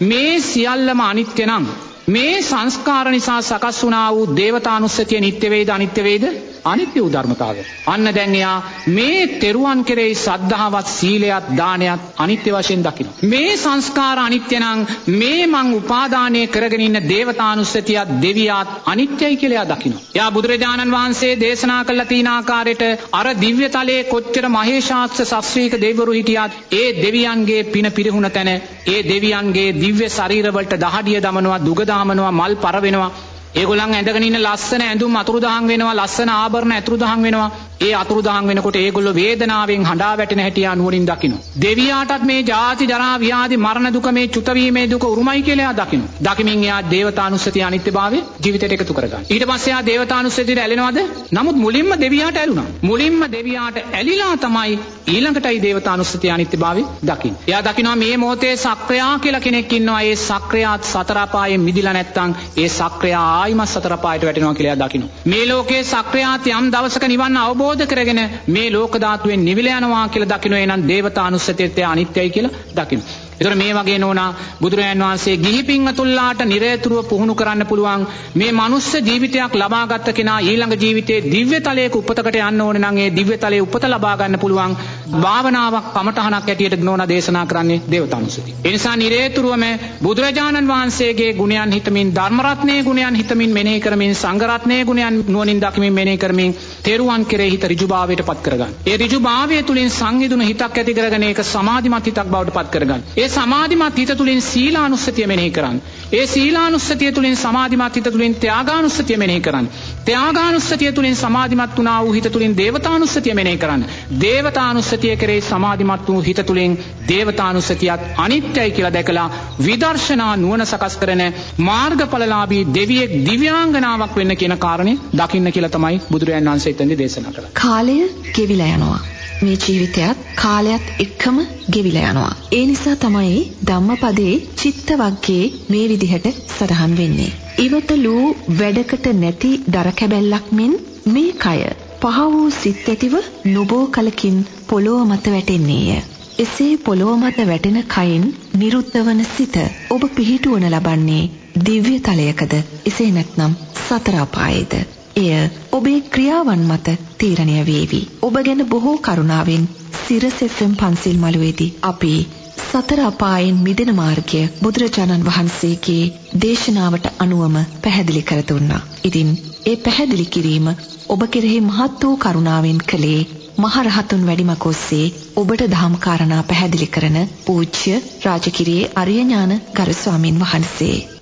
මේ සියල්ලම අනිත්‍ය නම් මේ සංස්කාර නිසා සකස් වුණා වූ දේවතානුස්සතිය නිට්ටය වේද අනිත්‍ය වේද? අනිත්‍ය වූ ධර්මතාවය. අන්න දැන් එයා මේ තෙරුවන් කෙරෙහි සද්ධාවත් සීලයත් දානයත් අනිත්‍ය වශයෙන් දකිනවා. මේ සංස්කාර අනිත්‍ය නම් මේ මං උපාදානය කරගෙන ඉන්න දේවතානුස්සතියත් දෙවියාත් අනිත්‍යයි කියලා එයා දකිනවා. එයා බුදුරජාණන් වහන්සේ දේශනා කළ තියෙන ආකාරයට අර දිව්‍ය තලයේ කොච්චර මහේශාක්ෂ සස්ත්‍රීක දෙවිවරු හිටියත් ඒ දෙවියන්ගේ පින පිරිහුණ තැන ඒ දෙවියන්ගේ දිව්‍ය ශරීරවලට දහඩිය දමනවා දුග දාමනවා මල් පරවෙනවා ඒගොල්ලන් ඇඳගෙන ඉන්න ලස්සන ඇඳුම් අතුරුදහන් වෙනවා ලස්සන ආභරණ අතුරුදහන් වෙනවා. ඒ අතුරුදහන් වෙනකොට ඒගොල්ලෝ වේදනාවෙන් හඬා වැටෙන හැටි නුවණින් දකිනවා. දෙවියාටත් මේ ජාති ජරා ව්‍යාධි මරණ දුක මේ චුත වීමේ දුක උරුමයි කියලා එයා දකිනවා. දකිමින් එයා දේවතානුස්සතිය අනිත්‍යභාවය ජීවිතයට එකතු කරගන්න ඊට පස්සේ එයා දේවතානුස්සතියට ඇලෙනවද? නමුත් මුලින්ම දෙවියාට ඇලුනා. මුලින්ම දෙවියාට ඇලිලා තමයි ඊළඟටයි දේවතානුස්සතිය අනිත්‍යභාවය දකින්නේ. එයා දකිනවා මේ මොහොතේ සක්‍රයා කියලා කෙනෙක් ඉන්නවා. ඒ සක්‍රයාත් සතර අපායෙන් මිදිලා නැත්තම් ඒ සක්‍රයා ආයිමත් සතර පායට වැටෙනවා කියලා දකිනවා. මේ ලෝකයේ සක්‍රියාත් යම් දවසක නිවන් අවබෝධ කරගෙන මේ ලෝක ධාතුවෙන් නිවිල යනවා කියලා දකිනවා. එනං දේවතානුස්සතියත් අනිත්‍යයි කියලා දකිනවා. එතකොට මේ වගේ නෝනා බුදුරජාන් වහන්සේ ගිහි පින්වතුන්ලාට නිරේතුරුව පුහුණු කරන්න පුළුවන් මේ මනුස්ස ජීවිතයක් ලබාගත්ත කෙනා ඊළඟ ජීවිතේ දිව්‍ය තලයක උපතකට යන්න ඕනේ නම් ඒ දිව්‍ය තලයේ උපත ලබා ගන්න පුළුවන් භාවනාවක් කමඨහනක් ඇටියට නෝනා දේශනා කරන්නේ දේවතානුස්සතිය. ඒ නිසා නිරේතුරුවම බුදුරජාණන් වහන්සේගේ ගුණයන් හිතමින් ධර්ම රත්නයේ ගුණයන් හිතමින් මෙනෙහි කරමින් සංඝ රත්නයේ ගුණයන් නුවණින් දකිමින් මෙනෙහි කරමින් තෙරුවන් කෙරෙහි හිත ඍජුභාවයට පත් කරගන්න. ඒ ඍජුභාවය තුලින් සංහිඳුන හිතක් ඇති කරගෙන ඒක සමාධිමත් හිතක් බවට පත් කරගන්න. ඒ සමාධිමත් හිත තුළින් සීලානුස්සතිය මෙනෙහි කරන්න. ඒ සීලානුස්සතිය තුළින් සමාධිමත් හිත තුළින් ත්‍යාගානුස්සතිය මෙනෙහි කරන්න. ත්‍යාගානුස්සතිය තුළින් සමාධිමත් වුණා වූ හිත තුළින් දේවතානුස්සතිය මෙනෙහි කරන්න. දේවතානුස්සතිය කරේ සමාධිමත් වූ හිත තුළින් දේවතානුස්සතියත් අනිත්‍යයි කියලා දැකලා විදර්ශනා නුවණ සකස් කරන මාර්ගඵලලාභී දෙවියෙක් දිව්‍යාංගනාවක් වෙන්න කියන කාරණේ දකින්න කියලා තමයි බුදුරජාණන් වහන්සේ එතෙන්දී දේශනා කළා. කාලය ගෙවිලා යනවා. මේ ජීවිතයත් කාලයත් එක්කම ගෙවිලා යනවා. ඒ නිසා තමයි ධම්මපදයේ චිත්ත වර්ගයේ මේ විදිහට සටහන් වෙන්නේ. ඉවතලූ වැඩකට නැති දර කැබැල්ලක් මෙන් මේ කය පහ වූ සිත් ඇතිව නොබෝ කලකින් පොළොව මත වැටෙන්නේය. එසේ පොළොව මත වැටෙන කයින් නිරුද්ධ වන සිත ඔබ පිහිටුවන ලබන්නේ දිව්‍ය තලයකද එසේ නැත්නම් සතර අපායේද එය ඔබේ ක්‍රියාවන් මත තීරණය වේවි. ඔබ ගැන බොහෝ කරුණාවෙන් සිරසෙෆ්ම් පන්සිල් මළුවේදී අපි සතර අපායෙන් මිදෙන මාර්ගය බුදුරජාණන් වහන්සේගේ දේශනාවට අනුවම පැහැදිලි කර දුන්නා. ඉතින් ඒ පැහැදිලි කිරීම ඔබ කෙරෙහි මහත් වූ කරුණාවෙන් කළේ මහරහතුන් වැඩිමක ඔස්සේ ඔබට දහම් කාරණා පැහැදිලි කරන පූජ්‍ය රාජකිරියේ අරියඥාන ගරු ස්වාමින් වහන්සේ